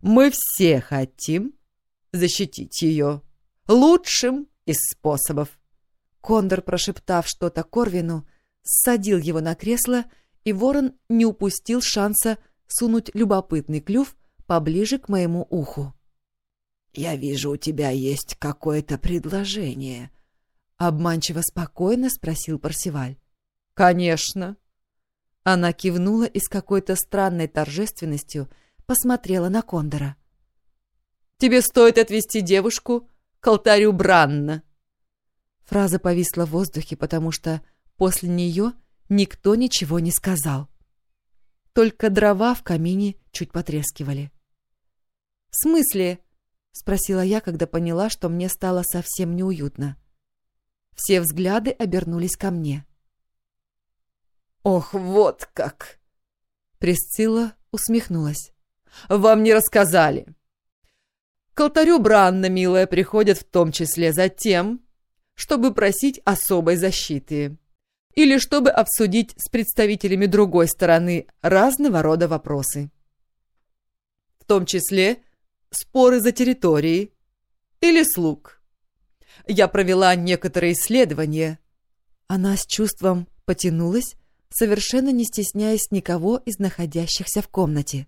Мы все хотим защитить ее лучшим из способов. Кондор, прошептав что-то Корвину, ссадил его на кресло, и ворон не упустил шанса сунуть любопытный клюв поближе к моему уху. «Я вижу, у тебя есть какое-то предложение», Обманчиво спокойно спросил Парсиваль. «Конечно». Она кивнула и с какой-то странной торжественностью посмотрела на Кондора. «Тебе стоит отвести девушку к алтарю Бранна». Фраза повисла в воздухе, потому что после нее никто ничего не сказал. Только дрова в камине чуть потрескивали. «В смысле?» — спросила я, когда поняла, что мне стало совсем неуютно. Все взгляды обернулись ко мне. «Ох, вот как!» Присцилла усмехнулась. «Вам не рассказали. К алтарю Бранна, милая, приходят в том числе за тем, чтобы просить особой защиты или чтобы обсудить с представителями другой стороны разного рода вопросы. В том числе споры за территории или слуг. Я провела некоторые исследования. Она с чувством потянулась, совершенно не стесняясь никого из находящихся в комнате.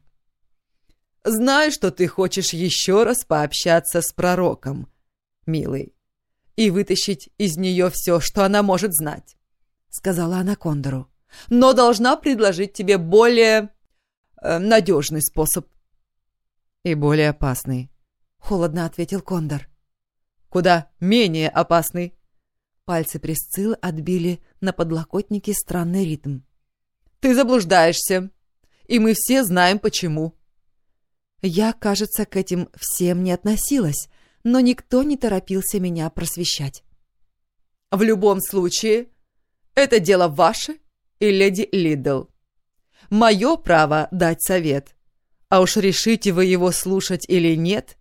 Знаю, что ты хочешь еще раз пообщаться с пророком, милый, и вытащить из нее все, что она может знать, — сказала она Кондору. Но должна предложить тебе более э, надежный способ. И более опасный, — холодно ответил Кондор. Куда менее опасный. Пальцы Присциллы отбили на подлокотнике странный ритм. Ты заблуждаешься, и мы все знаем почему. Я, кажется, к этим всем не относилась, но никто не торопился меня просвещать. В любом случае, это дело ваше и леди Лидл. Мое право дать совет. А уж решите вы его слушать или нет,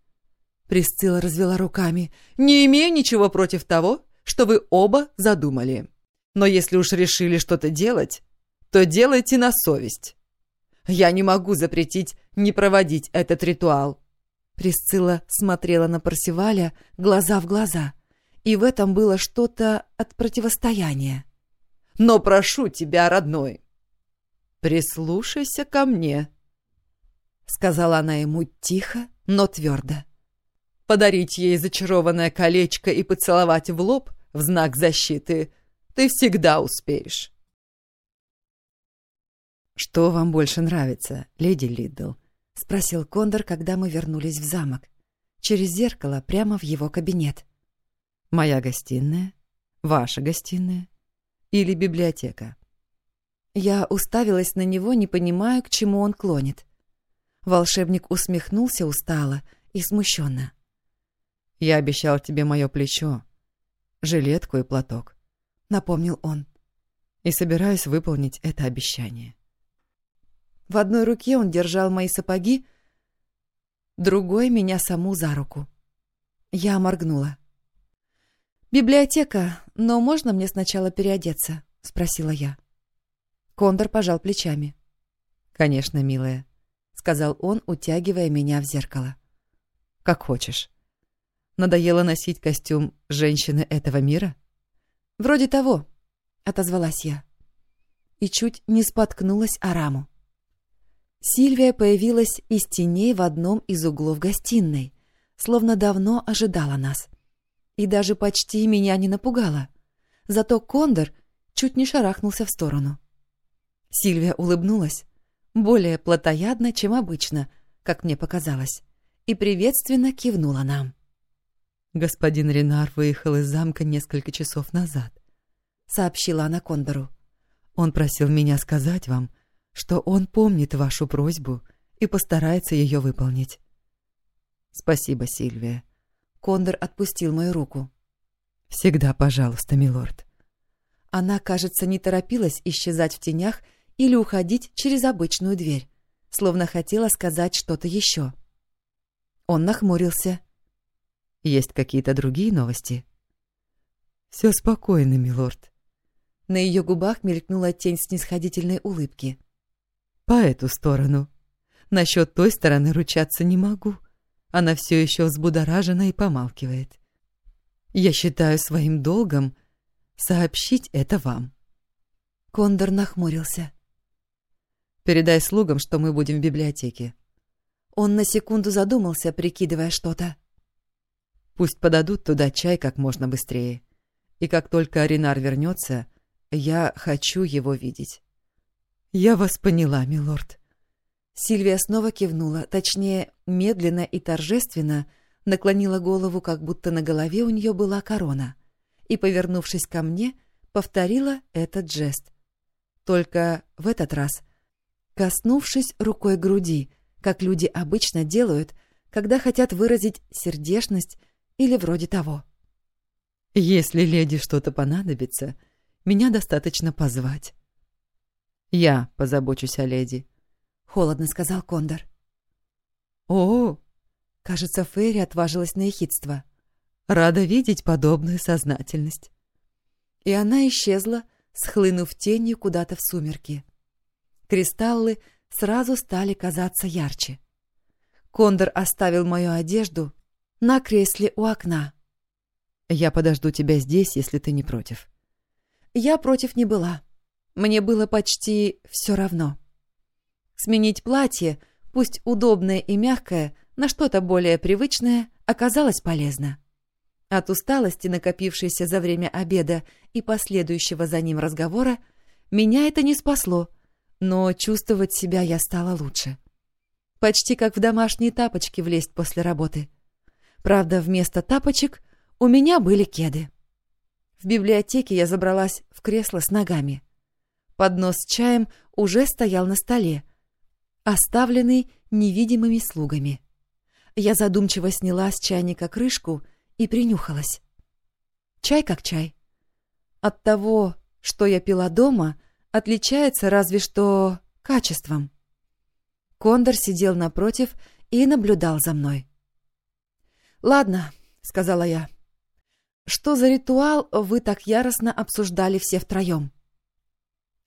Присцилла развела руками, не имею ничего против того, что вы оба задумали. Но если уж решили что-то делать, то делайте на совесть. Я не могу запретить не проводить этот ритуал». Присцилла смотрела на Парсиваля глаза в глаза, и в этом было что-то от противостояния. «Но прошу тебя, родной, прислушайся ко мне», — сказала она ему тихо, но твердо. «Подарить ей зачарованное колечко и поцеловать в лоб в знак защиты ты всегда успеешь». «Что вам больше нравится, леди Лидл?» — спросил Кондор, когда мы вернулись в замок. Через зеркало прямо в его кабинет. «Моя гостиная? Ваша гостиная? Или библиотека?» Я уставилась на него, не понимая, к чему он клонит. Волшебник усмехнулся устало и смущенно. «Я обещал тебе мое плечо, жилетку и платок», — напомнил он. «И собираюсь выполнить это обещание». В одной руке он держал мои сапоги, другой — меня саму за руку. Я моргнула. «Библиотека, но можно мне сначала переодеться?» — спросила я. Кондор пожал плечами. «Конечно, милая», — сказал он, утягивая меня в зеркало. «Как хочешь. Надоело носить костюм женщины этого мира?» «Вроде того», — отозвалась я. И чуть не споткнулась о раму. Сильвия появилась из теней в одном из углов гостиной, словно давно ожидала нас. И даже почти меня не напугала. Зато Кондор чуть не шарахнулся в сторону. Сильвия улыбнулась, более плотоядно, чем обычно, как мне показалось, и приветственно кивнула нам. «Господин Ренар выехал из замка несколько часов назад», — сообщила она Кондору. «Он просил меня сказать вам, — что он помнит вашу просьбу и постарается ее выполнить. Спасибо, Сильвия. Кондор отпустил мою руку. Всегда, пожалуйста, милорд. Она, кажется, не торопилась исчезать в тенях или уходить через обычную дверь, словно хотела сказать что-то еще. Он нахмурился. Есть какие-то другие новости? Все спокойно, милорд. На ее губах мелькнула тень снисходительной улыбки. — по эту сторону. Насчет той стороны ручаться не могу. Она все еще взбудоражена и помалкивает. Я считаю своим долгом сообщить это вам. Кондор нахмурился. Передай слугам, что мы будем в библиотеке. Он на секунду задумался, прикидывая что-то. Пусть подадут туда чай как можно быстрее. И как только Аринар вернется, я хочу его видеть. «Я вас поняла, милорд». Сильвия снова кивнула, точнее, медленно и торжественно наклонила голову, как будто на голове у нее была корона, и, повернувшись ко мне, повторила этот жест. Только в этот раз, коснувшись рукой груди, как люди обычно делают, когда хотят выразить сердечность или вроде того. «Если леди что-то понадобится, меня достаточно позвать». «Я позабочусь о леди», холодно сказал Кондор. «О, Кажется, Фейри отважилась на ехидство. рада видеть подобную сознательность». И она исчезла, схлынув тенью куда-то в сумерки. Кристаллы сразу стали казаться ярче. Кондор оставил мою одежду на кресле у окна. «Я подожду тебя здесь, если ты не против». Я против не была. Мне было почти все равно. Сменить платье, пусть удобное и мягкое, на что-то более привычное, оказалось полезно. От усталости, накопившейся за время обеда и последующего за ним разговора, меня это не спасло, но чувствовать себя я стала лучше. Почти как в домашние тапочки влезть после работы. Правда, вместо тапочек у меня были кеды. В библиотеке я забралась в кресло с ногами. Поднос с чаем уже стоял на столе, оставленный невидимыми слугами. Я задумчиво сняла с чайника крышку и принюхалась. Чай как чай. От того, что я пила дома, отличается разве что качеством. Кондор сидел напротив и наблюдал за мной. «Ладно», — сказала я, — что за ритуал вы так яростно обсуждали все втроем?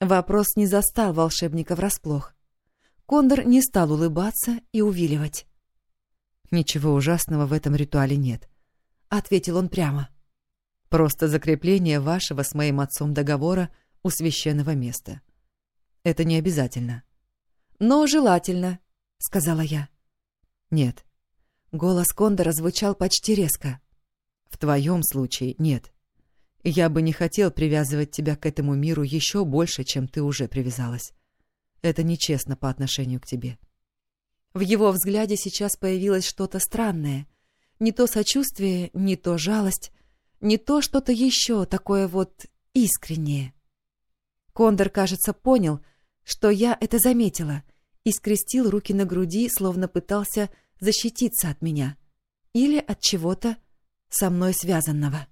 Вопрос не застал волшебника врасплох. Кондор не стал улыбаться и увиливать. «Ничего ужасного в этом ритуале нет», — ответил он прямо. «Просто закрепление вашего с моим отцом договора у священного места. Это не обязательно». «Но желательно», — сказала я. «Нет». Голос Кондора звучал почти резко. В твоем случае нет. Я бы не хотел привязывать тебя к этому миру еще больше, чем ты уже привязалась. Это нечестно по отношению к тебе. В его взгляде сейчас появилось что-то странное. Не то сочувствие, не то жалость, не то что-то еще такое вот искреннее. Кондор, кажется, понял, что я это заметила, и скрестил руки на груди, словно пытался защититься от меня или от чего-то, со мной связанного.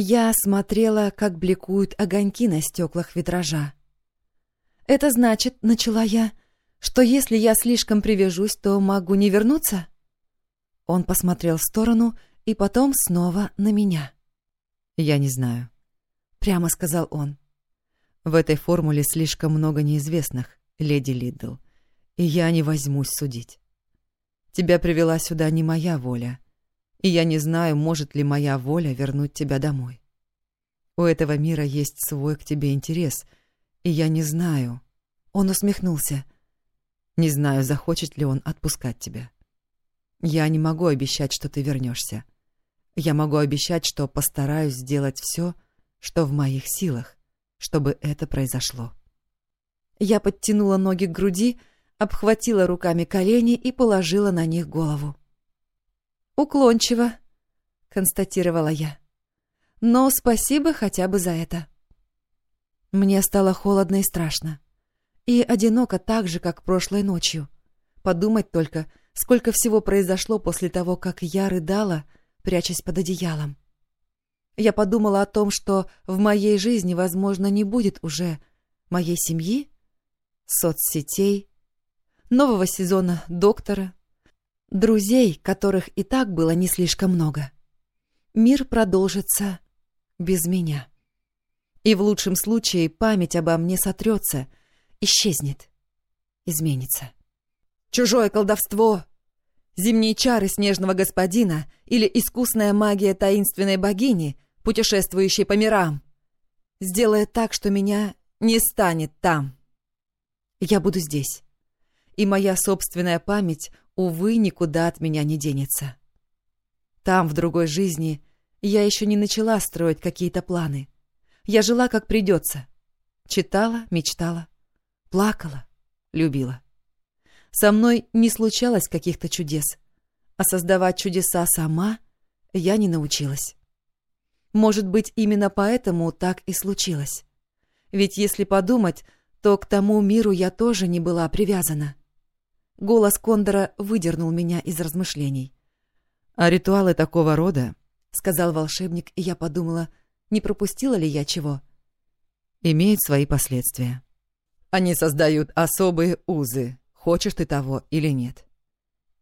Я смотрела, как бликуют огоньки на стеклах витража. «Это значит, — начала я, — что если я слишком привяжусь, то могу не вернуться?» Он посмотрел в сторону и потом снова на меня. «Я не знаю», — прямо сказал он. «В этой формуле слишком много неизвестных, леди Лидл, и я не возьмусь судить. Тебя привела сюда не моя воля, и я не знаю, может ли моя воля вернуть тебя домой. У этого мира есть свой к тебе интерес, и я не знаю...» Он усмехнулся. «Не знаю, захочет ли он отпускать тебя. Я не могу обещать, что ты вернешься. Я могу обещать, что постараюсь сделать все, что в моих силах, чтобы это произошло». Я подтянула ноги к груди, обхватила руками колени и положила на них голову. «Уклончиво», — констатировала я. «Но спасибо хотя бы за это». Мне стало холодно и страшно. И одиноко так же, как прошлой ночью. Подумать только, сколько всего произошло после того, как я рыдала, прячась под одеялом. Я подумала о том, что в моей жизни, возможно, не будет уже моей семьи, соцсетей, нового сезона доктора, Друзей, которых и так было не слишком много. Мир продолжится без меня. И в лучшем случае память обо мне сотрется, исчезнет, изменится. Чужое колдовство, зимние чары снежного господина или искусная магия таинственной богини, путешествующей по мирам, сделает так, что меня не станет там. Я буду здесь. И моя собственная память увы, никуда от меня не денется. Там, в другой жизни, я еще не начала строить какие-то планы. Я жила, как придется. Читала, мечтала, плакала, любила. Со мной не случалось каких-то чудес, а создавать чудеса сама я не научилась. Может быть, именно поэтому так и случилось. Ведь если подумать, то к тому миру я тоже не была привязана. Голос Кондора выдернул меня из размышлений. «А ритуалы такого рода?» — сказал волшебник, и я подумала, не пропустила ли я чего. «Имеют свои последствия. Они создают особые узы, хочешь ты того или нет.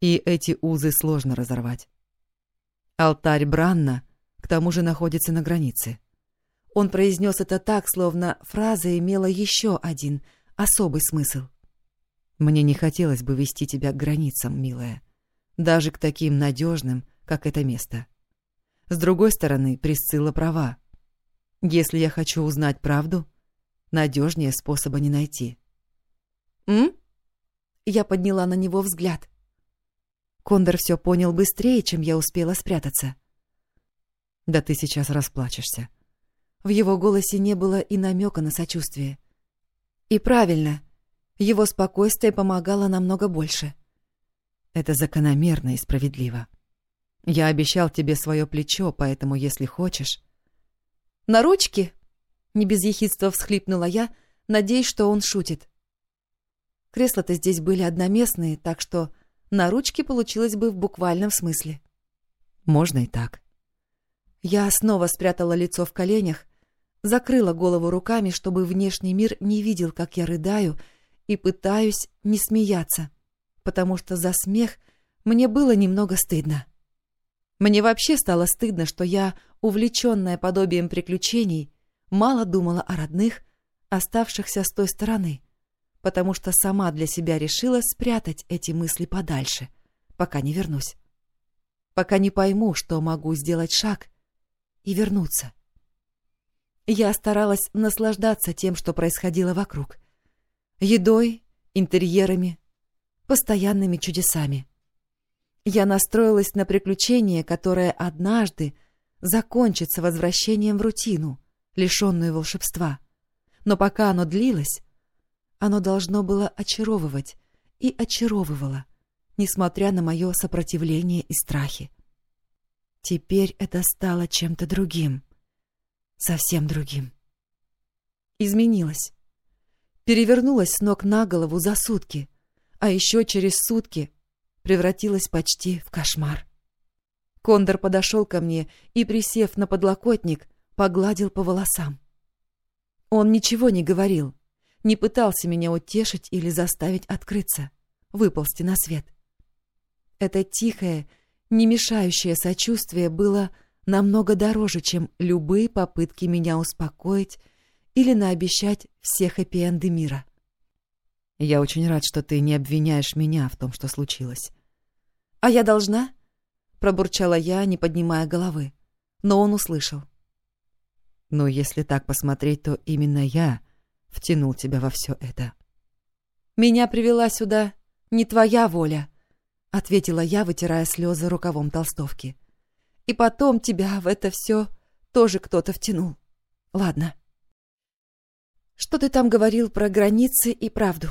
И эти узы сложно разорвать. Алтарь Бранна, к тому же, находится на границе. Он произнес это так, словно фраза имела еще один особый смысл. Мне не хотелось бы вести тебя к границам, милая, даже к таким надежным, как это место. С другой стороны, Присцилла права. Если я хочу узнать правду, надежнее способа не найти. «М?» Я подняла на него взгляд. Кондор все понял быстрее, чем я успела спрятаться. «Да ты сейчас расплачешься». В его голосе не было и намека на сочувствие. И правильно, его спокойствие помогало намного больше. Это закономерно и справедливо. Я обещал тебе свое плечо, поэтому, если хочешь... «На ручки?» — не без ехидства всхлипнула я, надеясь, что он шутит. Кресла-то здесь были одноместные, так что на ручки получилось бы в буквальном смысле. Можно и так. Я снова спрятала лицо в коленях, закрыла голову руками, чтобы внешний мир не видел, как я рыдаю, и пытаюсь не смеяться, потому что за смех мне было немного стыдно. Мне вообще стало стыдно, что я, увлеченная подобием приключений, мало думала о родных, оставшихся с той стороны, потому что сама для себя решила спрятать эти мысли подальше, пока не вернусь. Пока не пойму, что могу сделать шаг и вернуться. Я старалась наслаждаться тем, что происходило вокруг. Едой, интерьерами, постоянными чудесами. Я настроилась на приключение, которое однажды закончится возвращением в рутину, лишенную волшебства. Но пока оно длилось, оно должно было очаровывать и очаровывало, несмотря на мое сопротивление и страхи. Теперь это стало чем-то другим, совсем другим. Изменилось. Перевернулась с ног на голову за сутки, а еще через сутки превратилась почти в кошмар. Кондор подошел ко мне и, присев на подлокотник, погладил по волосам. Он ничего не говорил, не пытался меня утешить или заставить открыться, выползти на свет. Это тихое, не мешающее сочувствие было намного дороже, чем любые попытки меня успокоить или наобещать все хэппи-энды мира. «Я очень рад, что ты не обвиняешь меня в том, что случилось. «А я должна?» — пробурчала я, не поднимая головы. Но он услышал. «Ну, если так посмотреть, то именно я втянул тебя во все это». «Меня привела сюда не твоя воля», — ответила я, вытирая слезы рукавом толстовки. «И потом тебя в это все тоже кто-то втянул. Ладно». «Что ты там говорил про границы и правду?»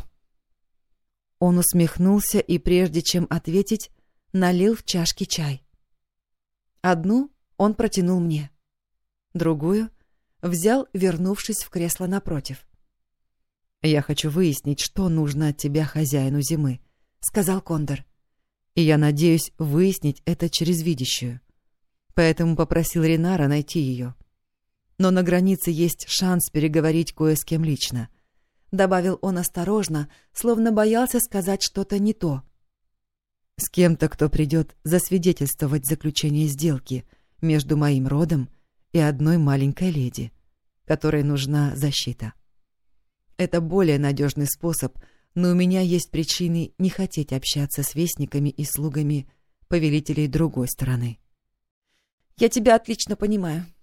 Он усмехнулся и, прежде чем ответить, налил в чашки чай. Одну он протянул мне, другую взял, вернувшись в кресло напротив. «Я хочу выяснить, что нужно от тебя хозяину зимы», — сказал Кондор. «И я надеюсь выяснить это через видящую. Поэтому попросил Ренара найти ее. Но на границе есть шанс переговорить кое с кем лично», — добавил он осторожно, словно боялся сказать что-то не то — с кем-то, кто придет засвидетельствовать заключение сделки между моим родом и одной маленькой леди, которой нужна защита. Это более надежный способ, но у меня есть причины не хотеть общаться с вестниками и слугами повелителей другой стороны. «Я тебя отлично понимаю», —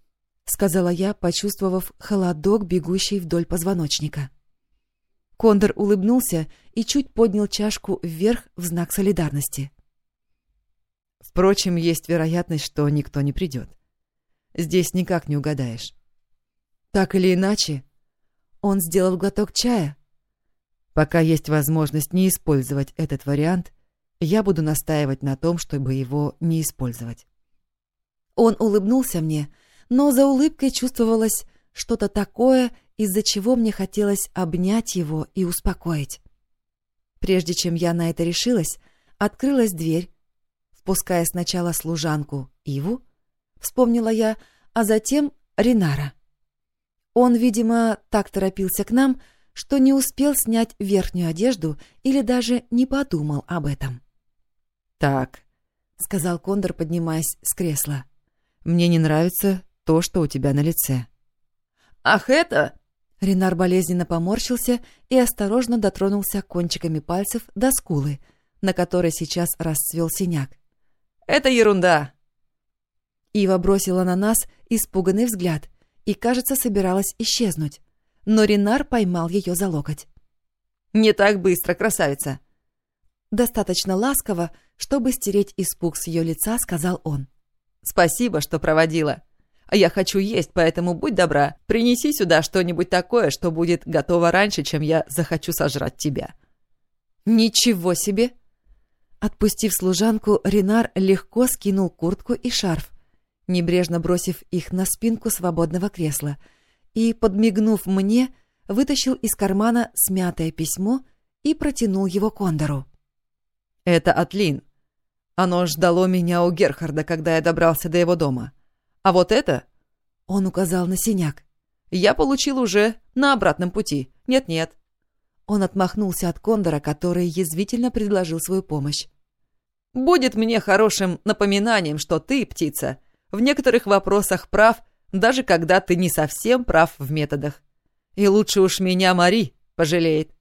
сказала я, почувствовав холодок, бегущий вдоль позвоночника. Кондор улыбнулся и чуть поднял чашку вверх в знак солидарности. Впрочем, есть вероятность, что никто не придет. Здесь никак не угадаешь. Так или иначе, он сделал глоток чая. Пока есть возможность не использовать этот вариант, я буду настаивать на том, чтобы его не использовать. Он улыбнулся мне, но за улыбкой чувствовалось что-то такое, из-за чего мне хотелось обнять его и успокоить. Прежде чем я на это решилась, открылась дверь, впуская сначала служанку Иву, вспомнила я, а затем Ринара. Он, видимо, так торопился к нам, что не успел снять верхнюю одежду или даже не подумал об этом. «Так», — сказал Кондор, поднимаясь с кресла, — «мне не нравится то, что у тебя на лице». «Ах, это...» Ренар болезненно поморщился и осторожно дотронулся кончиками пальцев до скулы, на которой сейчас расцвел синяк. «Это ерунда!» Ива бросила на нас испуганный взгляд и, кажется, собиралась исчезнуть, но Ренар поймал ее за локоть. «Не так быстро, красавица!» Достаточно ласково, чтобы стереть испуг с ее лица, сказал он. «Спасибо, что проводила!» А я хочу есть, поэтому будь добра, принеси сюда что-нибудь такое, что будет готово раньше, чем я захочу сожрать тебя». «Ничего себе!» Отпустив служанку, Ренар легко скинул куртку и шарф, небрежно бросив их на спинку свободного кресла, и, подмигнув мне, вытащил из кармана смятое письмо и протянул его Кондору. «Это от Лин. Оно ждало меня у Герхарда, когда я добрался до его дома. А вот это...» Он указал на синяк. «Я получил уже на обратном пути. Нет-нет». Он отмахнулся от Кондора, который язвительно предложил свою помощь. «Будет мне хорошим напоминанием, что ты, птица, в некоторых вопросах прав, даже когда ты не совсем прав в методах. И лучше уж меня Мари пожалеет».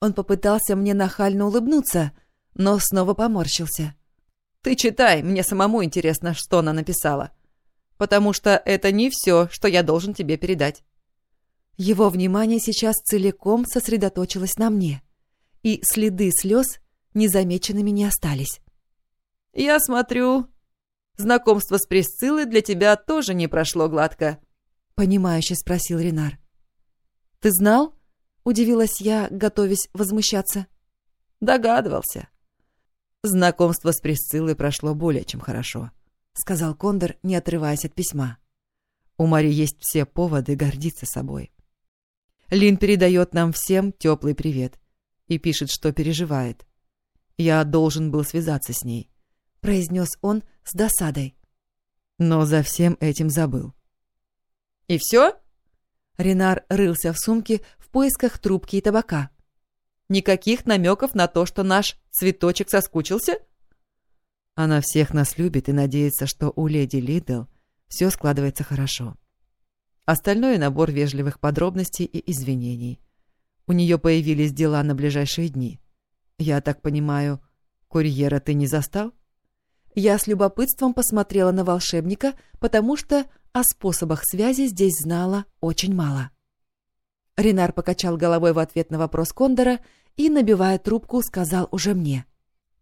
Он попытался мне нахально улыбнуться, но снова поморщился. «Ты читай, мне самому интересно, что она написала потому что это не все, что я должен тебе передать». Его внимание сейчас целиком сосредоточилось на мне, и следы слез незамеченными не остались. «Я смотрю, знакомство с Присциллой для тебя тоже не прошло гладко», — понимающе спросил Ренар. «Ты знал?» — удивилась я, готовясь возмущаться. «Догадывался. Знакомство с Присциллой прошло более чем хорошо. — сказал Кондор, не отрываясь от письма. «У Мари есть все поводы гордиться собой. Лин передает нам всем теплый привет и пишет, что переживает. Я должен был связаться с ней», — произнес он с досадой. Но за всем этим забыл. «И все?» Ренар рылся в сумке в поисках трубки и табака. «Никаких намеков на то, что наш цветочек соскучился?» Она всех нас любит и надеется, что у леди Лидл все складывается хорошо. Остальное — набор вежливых подробностей и извинений. У нее появились дела на ближайшие дни. Я так понимаю, курьера ты не застал? Я с любопытством посмотрела на волшебника, потому что о способах связи здесь знала очень мало. Ренар покачал головой в ответ на вопрос Кондора и, набивая трубку, сказал уже мне —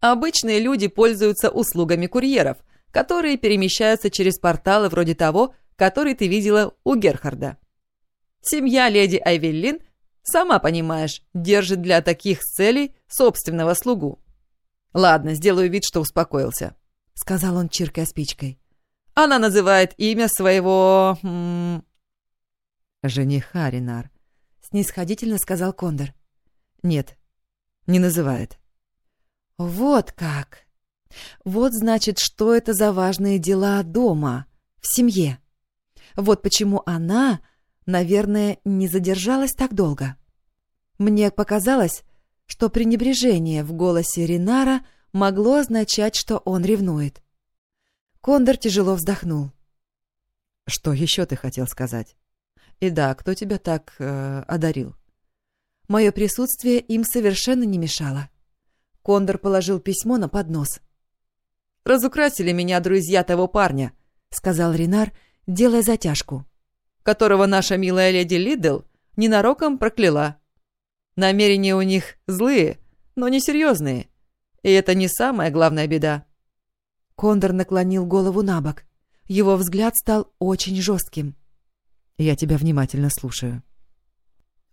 Обычные люди пользуются услугами курьеров, которые перемещаются через порталы вроде того, который ты видела у Герхарда. Семья леди Айвеллин, сама понимаешь, держит для таких целей собственного слугу. Ладно, сделаю вид, что успокоился, — сказал он, чиркая спичкой. Она называет имя своего... М «Жениха, Ренар», — снисходительно сказал Кондор. «Нет, не называет». Вот как. Вот значит, что это за важные дела дома, в семье. Вот почему она, наверное, не задержалась так долго. Мне показалось, что пренебрежение в голосе Ринара могло означать, что он ревнует. Кондор тяжело вздохнул. «Что еще ты хотел сказать? И да, кто тебя так э, одарил?» Мое присутствие им совершенно не мешало. Кондор положил письмо на поднос. «Разукрасили меня друзья того парня», — сказал Ренар, делая затяжку, «которого наша милая леди Лидл ненароком прокляла. Намерения у них злые, но несерьезные, и это не самая главная беда». Кондор наклонил голову на бок. Его взгляд стал очень жестким. «Я тебя внимательно слушаю».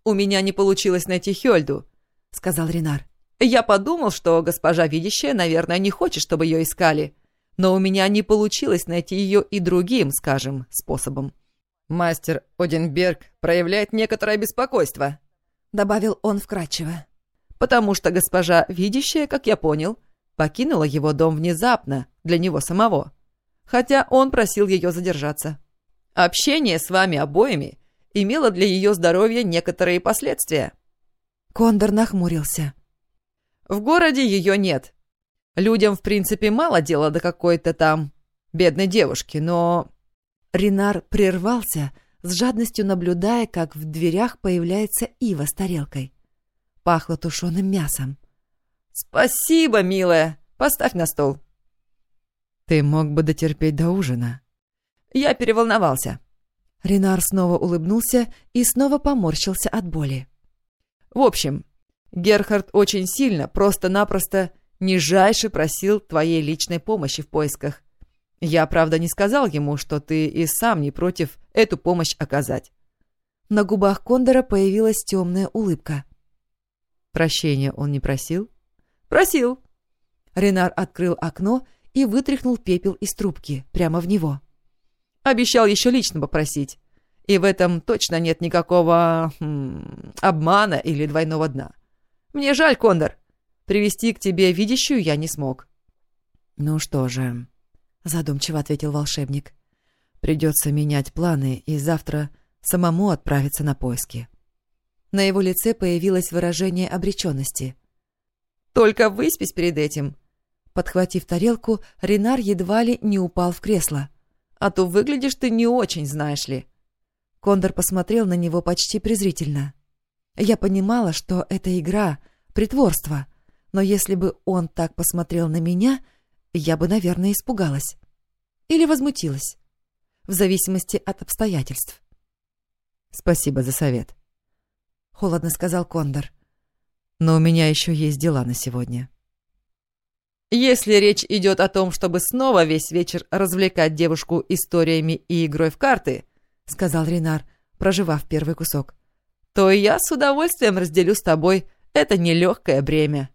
«У меня не получилось найти Хёльду», — сказал Ренар. Я подумал, что госпожа видящая, наверное, не хочет, чтобы ее искали. Но у меня не получилось найти ее и другим, скажем, способом. «Мастер Оденберг проявляет некоторое беспокойство», — добавил он вкратчиво. «Потому что госпожа видящая, как я понял, покинула его дом внезапно для него самого, хотя он просил ее задержаться. Общение с вами обоими имело для ее здоровья некоторые последствия». Кондор нахмурился. В городе ее нет. Людям, в принципе, мало дела до какой-то там бедной девушки, но...» Ренар прервался, с жадностью наблюдая, как в дверях появляется Ива с тарелкой. Пахло тушеным мясом. «Спасибо, милая. Поставь на стол». «Ты мог бы дотерпеть до ужина». «Я переволновался». Ренар снова улыбнулся и снова поморщился от боли. «В общем, Герхард очень сильно, просто-напросто нижайше просил твоей личной помощи в поисках. Я, правда, не сказал ему, что ты и сам не против эту помощь оказать». На губах Кондора появилась темная улыбка. «Прощения он не просил?» «Просил». Ренар открыл окно и вытряхнул пепел из трубки прямо в него. «Обещал еще лично попросить. И в этом точно нет никакого... Хм, обмана или двойного дна. Мне жаль, Кондор. Привести к тебе видящую я не смог». «Ну что же...» — задумчиво ответил волшебник. «Придется менять планы и завтра самому отправиться на поиски». На его лице появилось выражение обреченности. «Только выспись перед этим!» Подхватив тарелку, Ренар едва ли не упал в кресло. «А то выглядишь ты не очень, знаешь ли». Кондор посмотрел на него почти презрительно. Я понимала, что это игра, притворство, но если бы он так посмотрел на меня, я бы, наверное, испугалась. Или возмутилась. В зависимости от обстоятельств. «Спасибо за совет», — холодно сказал Кондор. «Но у меня еще есть дела на сегодня». «Если речь идет о том, чтобы снова весь вечер развлекать девушку историями и игрой в карты», — сказал Ренар, проживав первый кусок, — «то я с удовольствием разделю с тобой это нелегкое бремя».